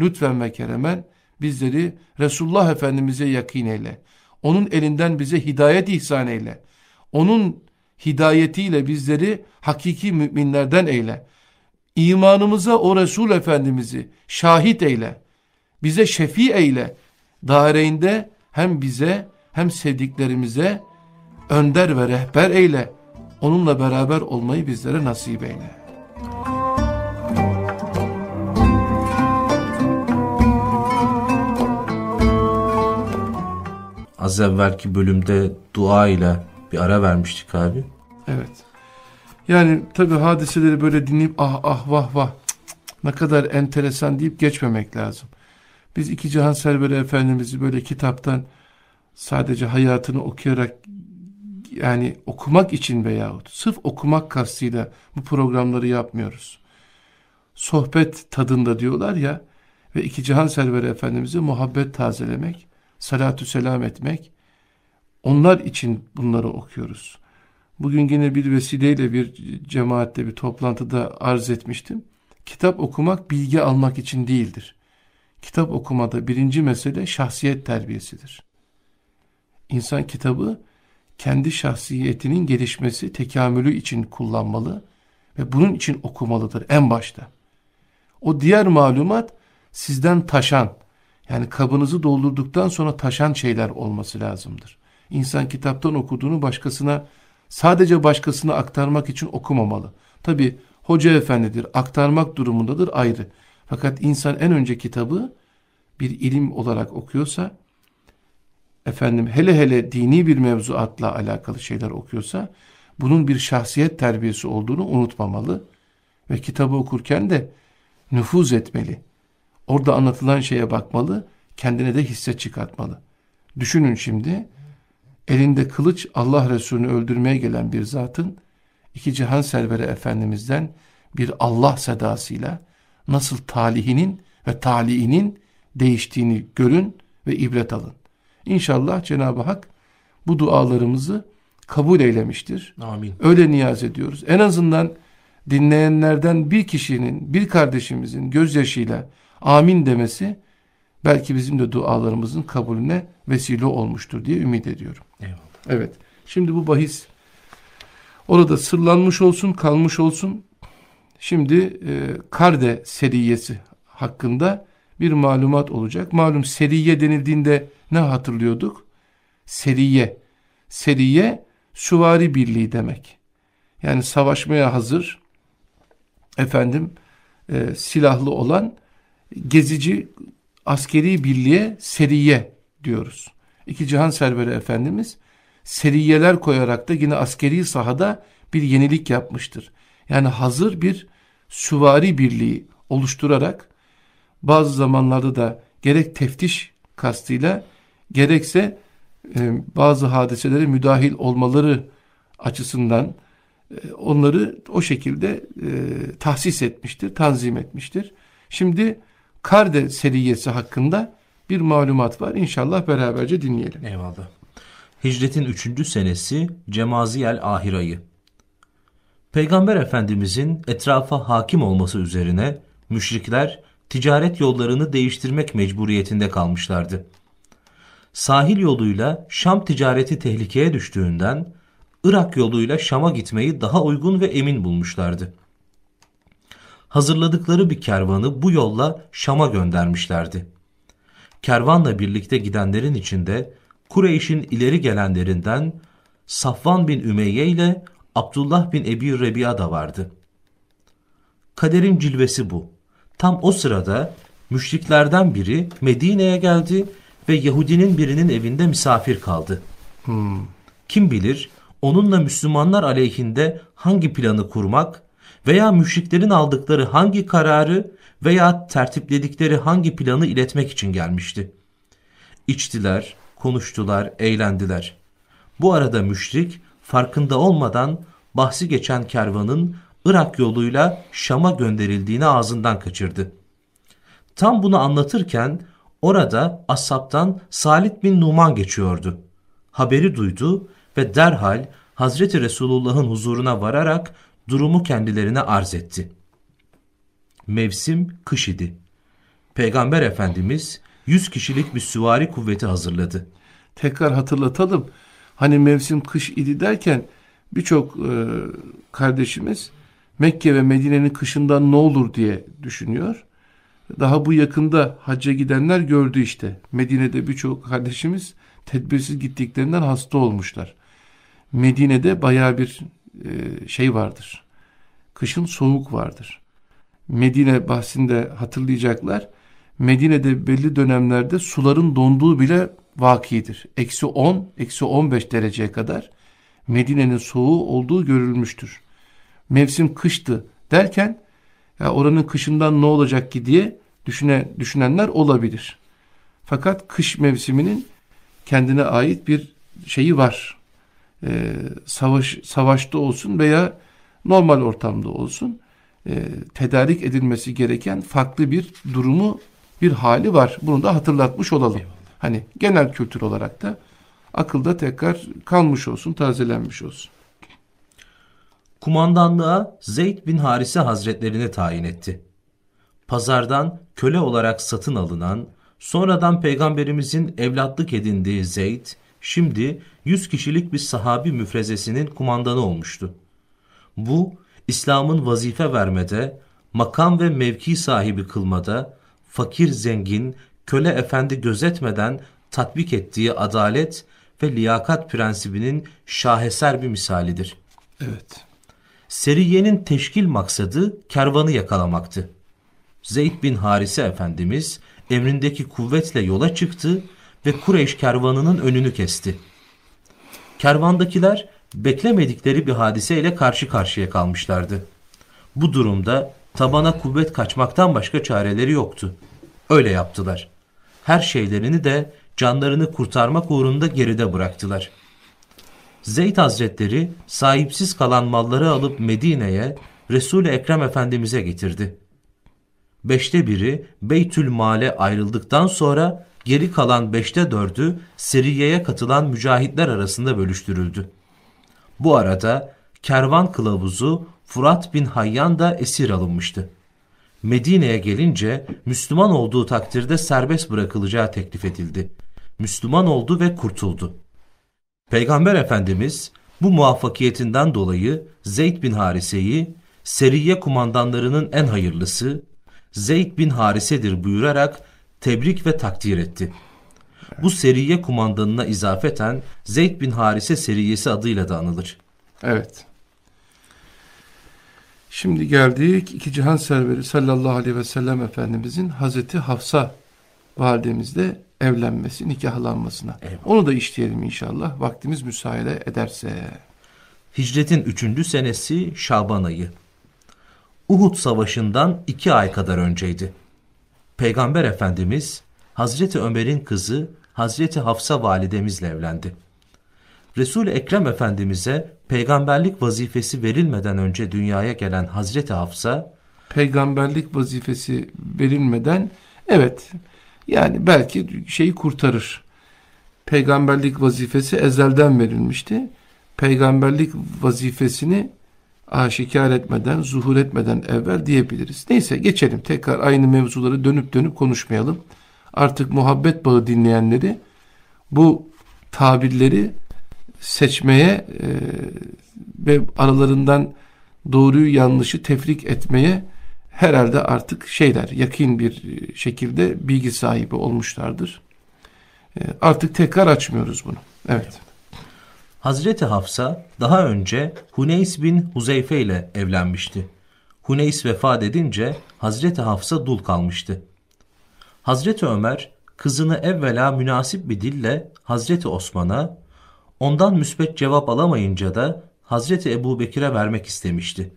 Lütfen ve keremen bizleri Resulullah Efendimiz'e yakin eyle. Onun elinden bize hidayet ihsan eyle. Onun hidayetiyle bizleri hakiki müminlerden eyle. İmanımıza o Resul Efendimiz'i şahit eyle. Bize şefi eyle. Daireyinde hem bize hem sevdiklerimize önder ve rehber eyle. Onunla beraber olmayı bizlere nasip eyle. Az evvelki bölümde dua ile bir ara vermiştik abi. Evet. Yani tabi hadiseleri böyle dinleyip ah ah vah vah ne kadar enteresan deyip geçmemek lazım. Biz iki Cihan Serveri Efendimiz'i böyle kitaptan sadece hayatını okuyarak yani okumak için veyahut sırf okumak kastıyla bu programları yapmıyoruz. Sohbet tadında diyorlar ya ve iki Cihan Serveri Efendimiz'e muhabbet tazelemek, salatü selam etmek, onlar için bunları okuyoruz. Bugün yine bir vesileyle bir cemaatte bir toplantıda arz etmiştim. Kitap okumak bilgi almak için değildir. Kitap okumada birinci mesele şahsiyet terbiyesidir. İnsan kitabı kendi şahsiyetinin gelişmesi, tekamülü için kullanmalı ve bunun için okumalıdır en başta. O diğer malumat sizden taşan, yani kabınızı doldurduktan sonra taşan şeyler olması lazımdır. İnsan kitaptan okuduğunu başkasına sadece başkasına aktarmak için okumamalı. Tabi hoca efendidir, aktarmak durumundadır ayrı. Fakat insan en önce kitabı bir ilim olarak okuyorsa, efendim hele hele dini bir mevzuatla alakalı şeyler okuyorsa, bunun bir şahsiyet terbiyesi olduğunu unutmamalı. Ve kitabı okurken de nüfuz etmeli. Orada anlatılan şeye bakmalı, kendine de hisse çıkartmalı. Düşünün şimdi, elinde kılıç Allah Resulü'nü öldürmeye gelen bir zatın, iki cihan serveri Efendimiz'den bir Allah sedasıyla nasıl talihinin ve taliinin değiştiğini görün ve ibret alın. İnşallah Cenab-ı Hak bu dualarımızı kabul eylemiştir. Amin. Öyle niyaz ediyoruz. En azından dinleyenlerden bir kişinin, bir kardeşimizin gözyaşıyla amin demesi belki bizim de dualarımızın kabulüne vesile olmuştur diye ümit ediyorum. Eyvallah. Evet. Şimdi bu bahis orada sırlanmış olsun, kalmış olsun. Şimdi e, Karde seriyesi hakkında bir malumat olacak. Malum seriye denildiğinde ne hatırlıyorduk? Seriye. Seriye süvari birliği demek. Yani savaşmaya hazır efendim e, silahlı olan gezici askeri birliğe seriye diyoruz. İki Cihan Serveri Efendimiz seriyeler koyarak da yine askeri sahada bir yenilik yapmıştır. Yani hazır bir süvari birliği oluşturarak bazı zamanlarda da gerek teftiş kastıyla gerekse e, bazı hadiselere müdahil olmaları açısından e, onları o şekilde e, tahsis etmiştir, tanzim etmiştir. Şimdi Karde seriyesi hakkında bir malumat var. İnşallah beraberce dinleyelim. Eyvallah. Hicretin 3. senesi Cemaziyel Ahir ayı. Peygamber Efendimizin etrafa hakim olması üzerine müşrikler ticaret yollarını değiştirmek mecburiyetinde kalmışlardı. Sahil yoluyla Şam ticareti tehlikeye düştüğünden Irak yoluyla Şam'a gitmeyi daha uygun ve emin bulmuşlardı. Hazırladıkları bir kervanı bu yolla Şam'a göndermişlerdi. Kervanla birlikte gidenlerin içinde Kureyş'in ileri gelenlerinden Safvan bin Ümeyye ile Abdullah bin Ebi Rebi'a da vardı. Kaderin cilvesi bu. Tam o sırada müşriklerden biri Medine'ye geldi ve Yahudinin birinin evinde misafir kaldı. Hmm. Kim bilir onunla Müslümanlar aleyhinde hangi planı kurmak veya müşriklerin aldıkları hangi kararı veya tertipledikleri hangi planı iletmek için gelmişti. İçtiler, konuştular, eğlendiler. Bu arada müşrik farkında olmadan bahsi geçen kervanın Irak yoluyla Şam'a gönderildiğini ağzından kaçırdı. Tam bunu anlatırken orada Ashab'tan Salit bin Numan geçiyordu. Haberi duydu ve derhal Hazreti Resulullah'ın huzuruna vararak durumu kendilerine arz etti. Mevsim kış idi. Peygamber Efendimiz 100 kişilik bir süvari kuvveti hazırladı. Tekrar hatırlatalım. Hani mevsim kış idi derken birçok e, kardeşimiz Mekke ve Medine'nin kışından ne olur diye düşünüyor. Daha bu yakında hacca gidenler gördü işte. Medine'de birçok kardeşimiz tedbirsiz gittiklerinden hasta olmuşlar. Medine'de baya bir e, şey vardır. Kışın soğuk vardır. Medine bahsinde hatırlayacaklar. Medine'de belli dönemlerde suların donduğu bile vakidir. Eksi 10, eksi 15 dereceye kadar Medine'nin soğuğu olduğu görülmüştür. Mevsim kıştı derken ya oranın kışından ne olacak ki diye düşüne, düşünenler olabilir. Fakat kış mevsiminin kendine ait bir şeyi var. Ee, savaş savaşta olsun veya normal ortamda olsun e, tedarik edilmesi gereken farklı bir durumu bir hali var. Bunu da hatırlatmış olalım. Eyvallah. Hani genel kültür olarak da akılda tekrar kalmış olsun, tazelenmiş olsun. Kumandanlığa Zeyd bin Harise hazretlerini tayin etti. Pazardan köle olarak satın alınan, sonradan peygamberimizin evlatlık edindiği Zeyd, şimdi 100 kişilik bir sahabi müfrezesinin kumandanı olmuştu. Bu, İslam'ın vazife vermede, makam ve mevki sahibi kılmada, fakir zengin, köle efendi gözetmeden tatbik ettiği adalet ve liyakat prensibinin şaheser bir misalidir. Evet. Seriyenin teşkil maksadı kervanı yakalamaktı. Zeyd bin Harise Efendimiz emrindeki kuvvetle yola çıktı ve Kureyş kervanının önünü kesti. Kervandakiler beklemedikleri bir hadiseyle karşı karşıya kalmışlardı. Bu durumda tabana kuvvet kaçmaktan başka çareleri yoktu. Öyle yaptılar. Her şeylerini de canlarını kurtarmak uğrunda geride bıraktılar. Zeyd Hazretleri sahipsiz kalan malları alıp Medine'ye Resul-i Ekrem Efendimiz'e getirdi. Beşte biri Beytül Mal'e ayrıldıktan sonra geri kalan beşte dördü Seriye'ye katılan mücahitler arasında bölüştürüldü. Bu arada kervan kılavuzu Furat bin Hayyan da esir alınmıştı. Medine'ye gelince Müslüman olduğu takdirde serbest bırakılacağı teklif edildi. Müslüman oldu ve kurtuldu. Peygamber Efendimiz bu muvaffakiyetinden dolayı Zeyd bin Harise'yi Seriye kumandanlarının en hayırlısı Zeyd bin Harise'dir buyurarak tebrik ve takdir etti. Bu seriye kumandanına izafeten Zeyd bin Harise seriyesi adıyla da anılır. Evet. Şimdi geldik iki cihan serveri sallallahu aleyhi ve sellem Efendimizin Hazreti Hafsa validemizle evlenmesi, nikahlanmasına. Eyvallah. Onu da işleyelim inşallah. Vaktimiz müsaade ederse. Hicretin üçüncü senesi Şaban ayı. Uhud savaşından iki ay kadar önceydi. Peygamber Efendimiz Hazreti Ömer'in kızı Hazreti Hafsa validemizle evlendi. Resul-i Ekrem Efendimiz'e peygamberlik vazifesi verilmeden önce dünyaya gelen Hazreti Hafsa, Peygamberlik vazifesi verilmeden evet yani belki şeyi kurtarır. Peygamberlik vazifesi ezelden verilmişti. Peygamberlik vazifesini aşikar etmeden, zuhur etmeden evvel diyebiliriz. Neyse geçelim. Tekrar aynı mevzuları dönüp dönüp konuşmayalım. Artık muhabbet bağı dinleyenleri bu tabirleri seçmeye e, ve aralarından doğruyu yanlışı tefrik etmeye herhalde artık şeyler yakın bir şekilde bilgi sahibi olmuşlardır. E, artık tekrar açmıyoruz bunu. Evet. Hazreti Hafsa daha önce Huneys bin Huzeyfe ile evlenmişti. Huneys vefat edince Hazreti Hafsa dul kalmıştı. Hazreti Ömer kızını evvela münasip bir dille Hazreti Osman'a, ondan müsbet cevap alamayınca da Hazreti Ebu Bekir'e vermek istemişti.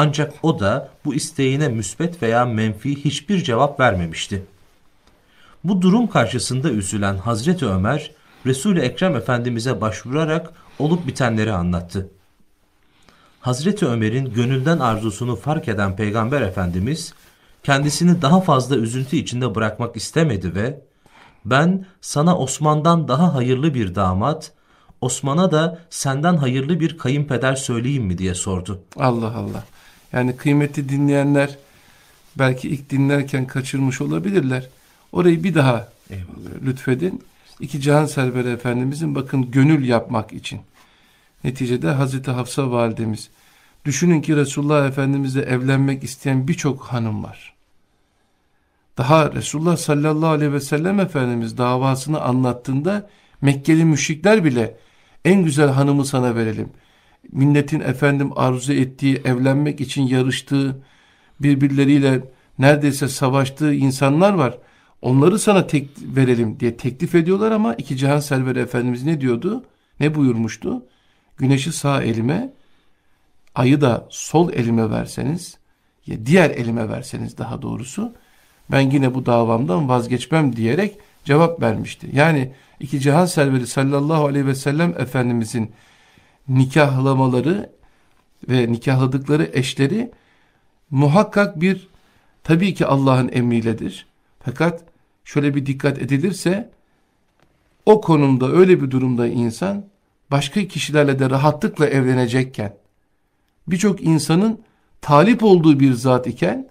Ancak o da bu isteğine müsbet veya menfi hiçbir cevap vermemişti. Bu durum karşısında üzülen Hazreti Ömer, Resul-i Ekrem Efendimiz'e başvurarak olup bitenleri anlattı. Hazreti Ömer'in gönülden arzusunu fark eden Peygamber Efendimiz, kendisini daha fazla üzüntü içinde bırakmak istemedi ve ben sana Osman'dan daha hayırlı bir damat, Osman'a da senden hayırlı bir kayınpeder söyleyeyim mi diye sordu. Allah Allah. Yani kıymetli dinleyenler belki ilk dinlerken kaçırmış olabilirler. Orayı bir daha Eyvallah. lütfedin. İki Cihan Serveri Efendimizin bakın gönül yapmak için. Neticede Hazreti Hafsa validemiz. Düşünün ki Resulullah Efendimizle evlenmek isteyen birçok hanım var. Daha Resulullah sallallahu aleyhi ve sellem Efendimiz davasını anlattığında Mekkeli müşrikler bile en güzel hanımı sana verelim. Milletin efendim arzu ettiği, evlenmek için yarıştığı, birbirleriyle neredeyse savaştığı insanlar var. Onları sana tek verelim diye teklif ediyorlar ama iki cihan serveri Efendimiz ne diyordu? Ne buyurmuştu? Güneşi sağ elime, ayı da sol elime verseniz, ya diğer elime verseniz daha doğrusu, ben yine bu davamdan vazgeçmem diyerek cevap vermişti. Yani iki cihan serveri sallallahu aleyhi ve sellem Efendimizin nikahlamaları ve nikahladıkları eşleri muhakkak bir tabii ki Allah'ın emriyledir. Fakat şöyle bir dikkat edilirse o konumda öyle bir durumda insan başka kişilerle de rahatlıkla evlenecekken birçok insanın talip olduğu bir zat iken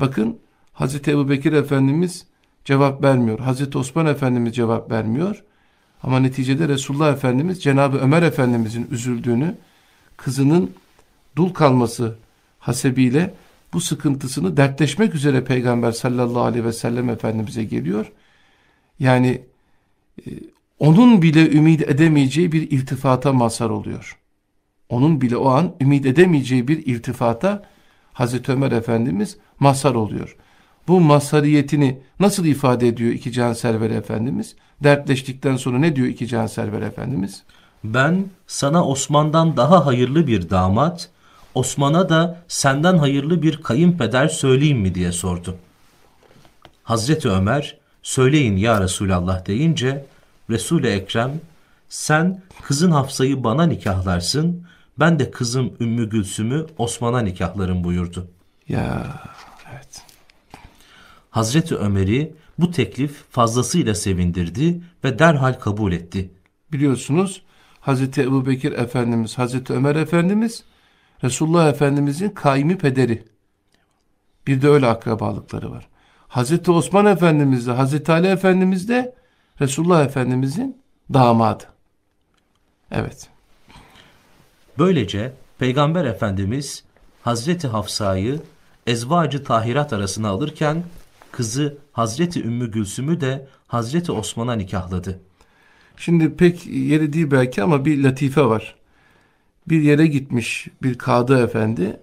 bakın Hazreti Ebu Bekir Efendimiz cevap vermiyor. Hazreti Osman Efendimiz cevap vermiyor. Ama neticede Resulullah Efendimiz Cenab-ı Ömer Efendimizin üzüldüğünü kızının dul kalması hasebiyle bu sıkıntısını dertleşmek üzere Peygamber sallallahu aleyhi ve sellem Efendimiz'e geliyor. Yani e, onun bile ümit edemeyeceği bir iltifata mazhar oluyor. Onun bile o an ümit edemeyeceği bir iltifata Hazreti Ömer Efendimiz mazhar oluyor. Bu mazhariyetini nasıl ifade ediyor iki can server Efendimiz? Dertleştikten sonra ne diyor iki can server Efendimiz? Ben sana Osman'dan daha hayırlı bir damat, Osman'a da senden hayırlı bir kayınpeder söyleyeyim mi diye sordu. Hazreti Ömer söyleyin ya Resulallah deyince Resul-i Ekrem sen kızın Hafsa'yı bana nikahlarsın ben de kızım Ümmü Gülsüm'ü Osman'a nikahlarım buyurdu. Ya. Hazreti Ömer'i bu teklif fazlasıyla sevindirdi ve derhal kabul etti. Biliyorsunuz Hazreti Ebu Bekir Efendimiz, Hazreti Ömer Efendimiz Resulullah Efendimizin kaimi pederi. Bir de öyle akrabalıkları var. Hazreti Osman Efendimiz de Hazreti Ali Efendimiz de Resulullah Efendimizin damadı. Evet. Böylece Peygamber Efendimiz Hazreti Hafsa'yı ezvacı tahirat arasına alırken kızı Hazreti Ümmü Gülsüm'ü de Hazreti Osman'a nikahladı. Şimdi pek yeri değil belki ama bir latife var. Bir yere gitmiş bir kadı efendi.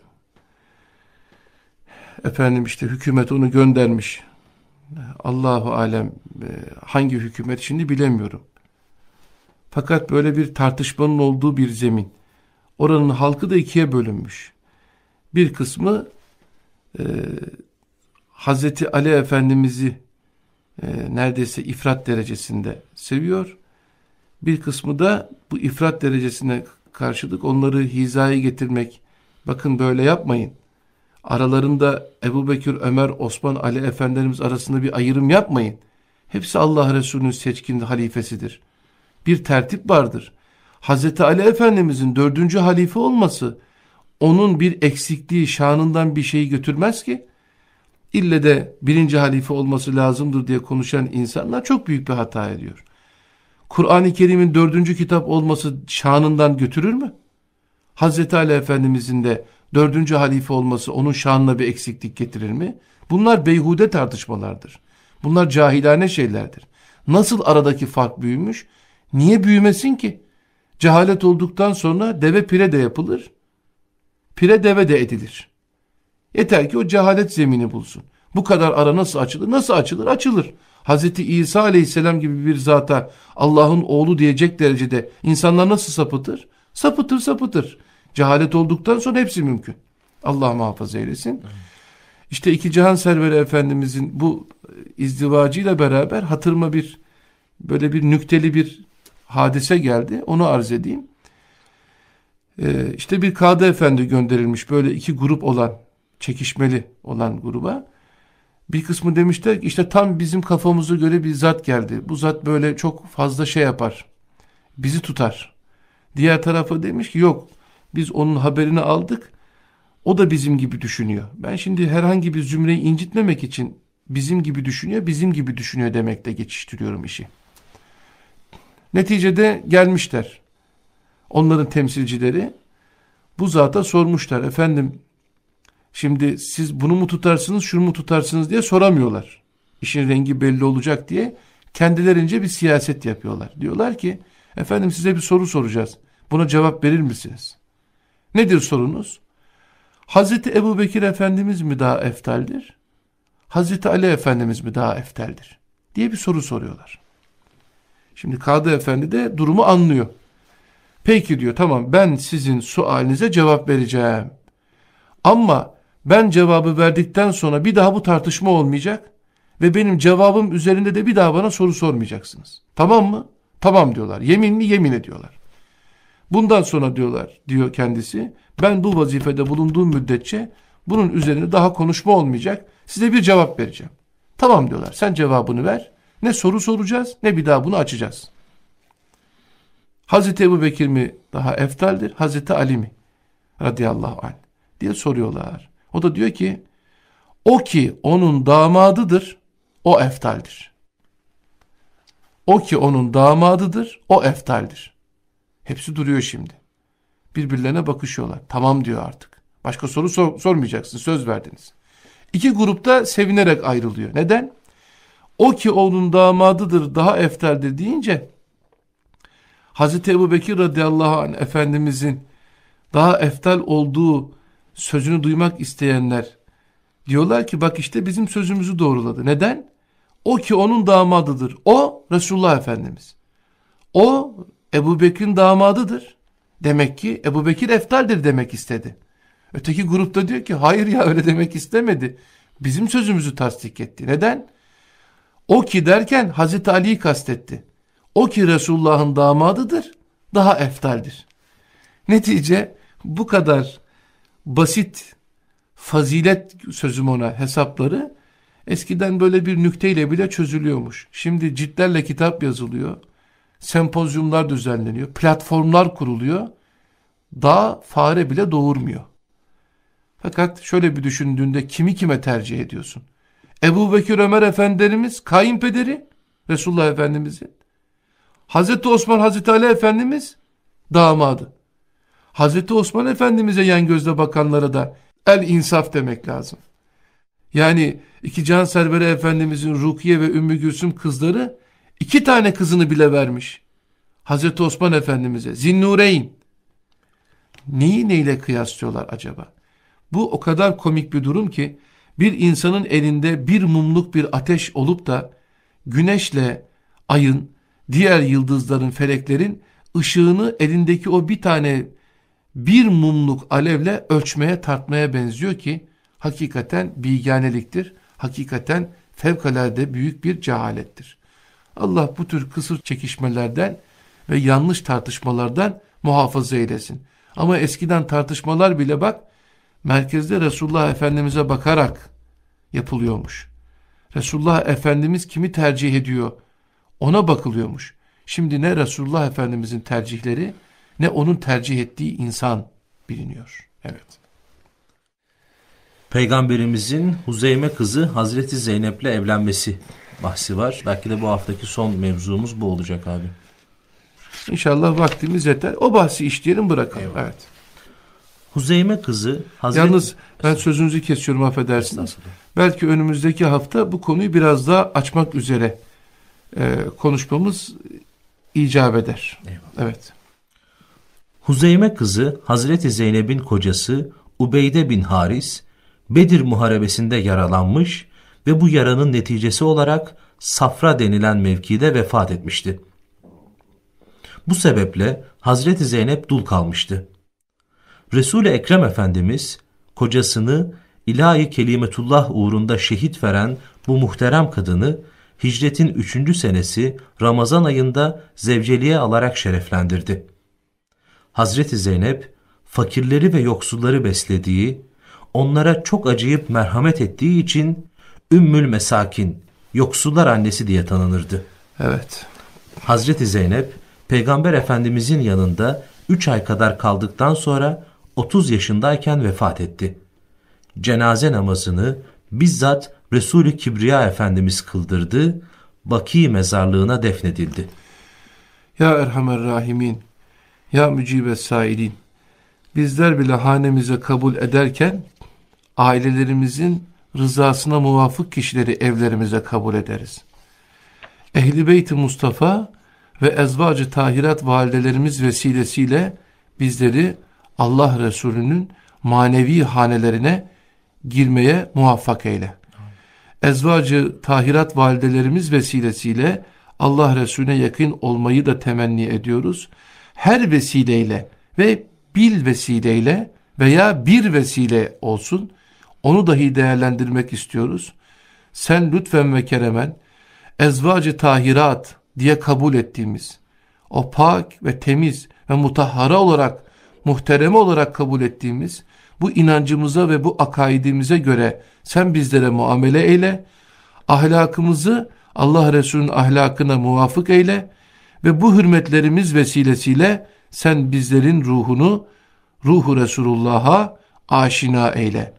Efendim işte hükümet onu göndermiş. Allahu alem e, hangi hükümet şimdi bilemiyorum. Fakat böyle bir tartışmanın olduğu bir zemin. Oranın halkı da ikiye bölünmüş. Bir kısmı e, Hazreti Ali Efendimiz'i e, neredeyse ifrat derecesinde seviyor. Bir kısmı da bu ifrat derecesine karşılık onları hizaya getirmek. Bakın böyle yapmayın. Aralarında Ebu Bekir, Ömer, Osman, Ali Efendimiz arasında bir ayrım yapmayın. Hepsi Allah Resulü'nün seçkin halifesidir. Bir tertip vardır. Hazreti Ali Efendimizin dördüncü halife olması onun bir eksikliği şanından bir şeyi götürmez ki. İlle de birinci halife olması lazımdır diye konuşan insanlar çok büyük bir hata ediyor. Kur'an-ı Kerim'in dördüncü kitap olması şanından götürür mü? Hazreti Ali Efendimizin de dördüncü halife olması onun şanına bir eksiklik getirir mi? Bunlar beyhude tartışmalardır. Bunlar cahilane şeylerdir. Nasıl aradaki fark büyümüş? Niye büyümesin ki? Cehalet olduktan sonra deve pire de yapılır. Pire deve de edilir. Yeter ki o cehalet zemini bulsun. Bu kadar ara nasıl açılır? Nasıl açılır? Açılır. Hazreti İsa aleyhisselam gibi bir zata Allah'ın oğlu diyecek derecede insanlar nasıl sapıtır? Sapıtır sapıtır. Cehalet olduktan sonra hepsi mümkün. Allah muhafaza eylesin. İşte iki cihan serveri efendimizin bu izdivacıyla beraber hatırıma bir böyle bir nükteli bir hadise geldi. Onu arz edeyim. Ee, işte bir kadı efendi gönderilmiş böyle iki grup olan çekişmeli olan gruba. Bir kısmı demişler işte tam bizim kafamıza göre bir zat geldi. Bu zat böyle çok fazla şey yapar. Bizi tutar. Diğer tarafa demiş ki yok biz onun haberini aldık. O da bizim gibi düşünüyor. Ben şimdi herhangi bir zümreyi incitmemek için bizim gibi düşünüyor, bizim gibi düşünüyor demekle geçiştiriyorum işi. Neticede gelmişler. Onların temsilcileri bu zata sormuşlar. Efendim şimdi siz bunu mu tutarsınız, şunu mu tutarsınız diye soramıyorlar. İşin rengi belli olacak diye kendilerince bir siyaset yapıyorlar. Diyorlar ki efendim size bir soru soracağız. Buna cevap verir misiniz? Nedir sorunuz? Hazreti Ebu Bekir Efendimiz mi daha eftaldir? Hazreti Ali Efendimiz mi daha eftaldir? Diye bir soru soruyorlar. Şimdi Kadı Efendi de durumu anlıyor. Peki diyor tamam ben sizin sualinize cevap vereceğim. Ama ben cevabı verdikten sonra bir daha bu tartışma olmayacak ve benim cevabım üzerinde de bir daha bana soru sormayacaksınız. Tamam mı? Tamam diyorlar. Yeminli yemin ediyorlar. Bundan sonra diyorlar diyor kendisi ben bu vazifede bulunduğum müddetçe bunun üzerine daha konuşma olmayacak. Size bir cevap vereceğim. Tamam diyorlar sen cevabını ver. Ne soru soracağız ne bir daha bunu açacağız. Hazreti Ebu Bekir mi daha eftaldir Hazreti Ali mi radıyallahu anh diye soruyorlar. O da diyor ki o ki onun damadıdır o eftaldir. O ki onun damadıdır o eftaldir. Hepsi duruyor şimdi. Birbirlerine bakışıyorlar. Tamam diyor artık. Başka soru sor sormayacaksın. Söz verdiniz. İki grupta sevinerek ayrılıyor. Neden? O ki onun damadıdır daha eftaldir deyince Hazreti Ebu Bekir radıyallahu anh Efendimizin daha eftal olduğu sözünü duymak isteyenler diyorlar ki bak işte bizim sözümüzü doğruladı. Neden? O ki onun damadıdır. O Resulullah Efendimiz. O Ebu Bekir'in damadıdır. Demek ki Ebu Bekir eftaldir demek istedi. Öteki grupta diyor ki hayır ya öyle demek istemedi. Bizim sözümüzü tasdik etti. Neden? O ki derken Hazreti Ali'yi kastetti. O ki Resulullah'ın damadıdır, daha eftaldir. Netice bu kadar basit fazilet sözüm ona hesapları eskiden böyle bir nükteyle bile çözülüyormuş. Şimdi ciltlerle kitap yazılıyor sempozyumlar düzenleniyor, platformlar kuruluyor. Daha fare bile doğurmuyor. Fakat şöyle bir düşündüğünde kimi kime tercih ediyorsun? Ebu Bekir Ömer Efendimiz kayınpederi Resulullah Efendimizin. Hazreti Osman Hazreti Ali Efendimiz damadı. Hazreti Osman Efendimiz'e yan gözle bakanlara da el insaf demek lazım. Yani iki can serveri Efendimizin Rukiye ve Ümmü Gülsüm kızları İki tane kızını bile vermiş. Hazreti Osman Efendimiz'e. Zinnureyn. Neyi neyle kıyaslıyorlar acaba? Bu o kadar komik bir durum ki bir insanın elinde bir mumluk bir ateş olup da güneşle ayın, diğer yıldızların, feleklerin ışığını elindeki o bir tane bir mumluk alevle ölçmeye tartmaya benziyor ki hakikaten bilganeliktir, hakikaten fevkalade büyük bir cehalettir. Allah bu tür kısır çekişmelerden ve yanlış tartışmalardan muhafaza eylesin. Ama eskiden tartışmalar bile bak merkezde Resulullah Efendimiz'e bakarak yapılıyormuş. Resulullah Efendimiz kimi tercih ediyor ona bakılıyormuş. Şimdi ne Resulullah Efendimiz'in tercihleri ne onun tercih ettiği insan biliniyor. Evet. Peygamberimizin Huzeyme kızı Hazreti Zeynep'le evlenmesi bahsi var. Belki de bu haftaki son mevzumuz bu olacak abi. İnşallah vaktimiz yeter. O bahsi işleyelim bırakalım. Eyvallah. Evet. Huzeyme kızı Hazreti... Yalnız ben sözünüzü kesiyorum affedersiniz. Belki önümüzdeki hafta bu konuyu biraz daha açmak üzere e, konuşmamız icap eder. Eyvallah. Evet. Huzeyme kızı Hazreti Zeynep'in kocası Ubeyde bin Haris Bedir muharebesinde yaralanmış ve bu yaranın neticesi olarak Safra denilen mevkide vefat etmişti. Bu sebeple Hazreti Zeynep dul kalmıştı. Resul-i Ekrem Efendimiz kocasını ilahi kelimetullah uğrunda şehit veren bu muhterem kadını hicretin 3. senesi Ramazan ayında zevceliğe alarak şereflendirdi. Hazreti Zeynep fakirleri ve yoksulları beslediği, onlara çok acıyıp merhamet ettiği için Ümmül Mesakin, yoksullar annesi diye tanınırdı. Evet. Hazreti Zeynep, Peygamber Efendimizin yanında 3 ay kadar kaldıktan sonra 30 yaşındayken vefat etti. Cenaze namazını bizzat Resulü Kibriya Efendimiz kıldırdı, Baki mezarlığına defnedildi. Ya Erhamer Rahimin, Ya Mücibe Sailin, bizler bile hanemize kabul ederken ailelerimizin rızasına muvafık kişileri evlerimize kabul ederiz. Ehli Beyt-i Mustafa ve ezvacı tahirat validelerimiz vesilesiyle bizleri Allah Resulü'nün manevi hanelerine girmeye muvaffak eyle. Ezvacı tahirat validelerimiz vesilesiyle Allah Resulüne yakın olmayı da temenni ediyoruz. Her vesileyle ve bil vesileyle veya bir vesile olsun onu dahi değerlendirmek istiyoruz. Sen lütfen ve keremen ezvacı tahirat diye kabul ettiğimiz o pak ve temiz ve mutahhara olarak muhtereme olarak kabul ettiğimiz bu inancımıza ve bu akaidimize göre sen bizlere muamele eyle, ahlakımızı Allah Resulü'nün ahlakına muvafık eyle ve bu hürmetlerimiz vesilesiyle sen bizlerin ruhunu ruhu Resulullah'a aşina eyle.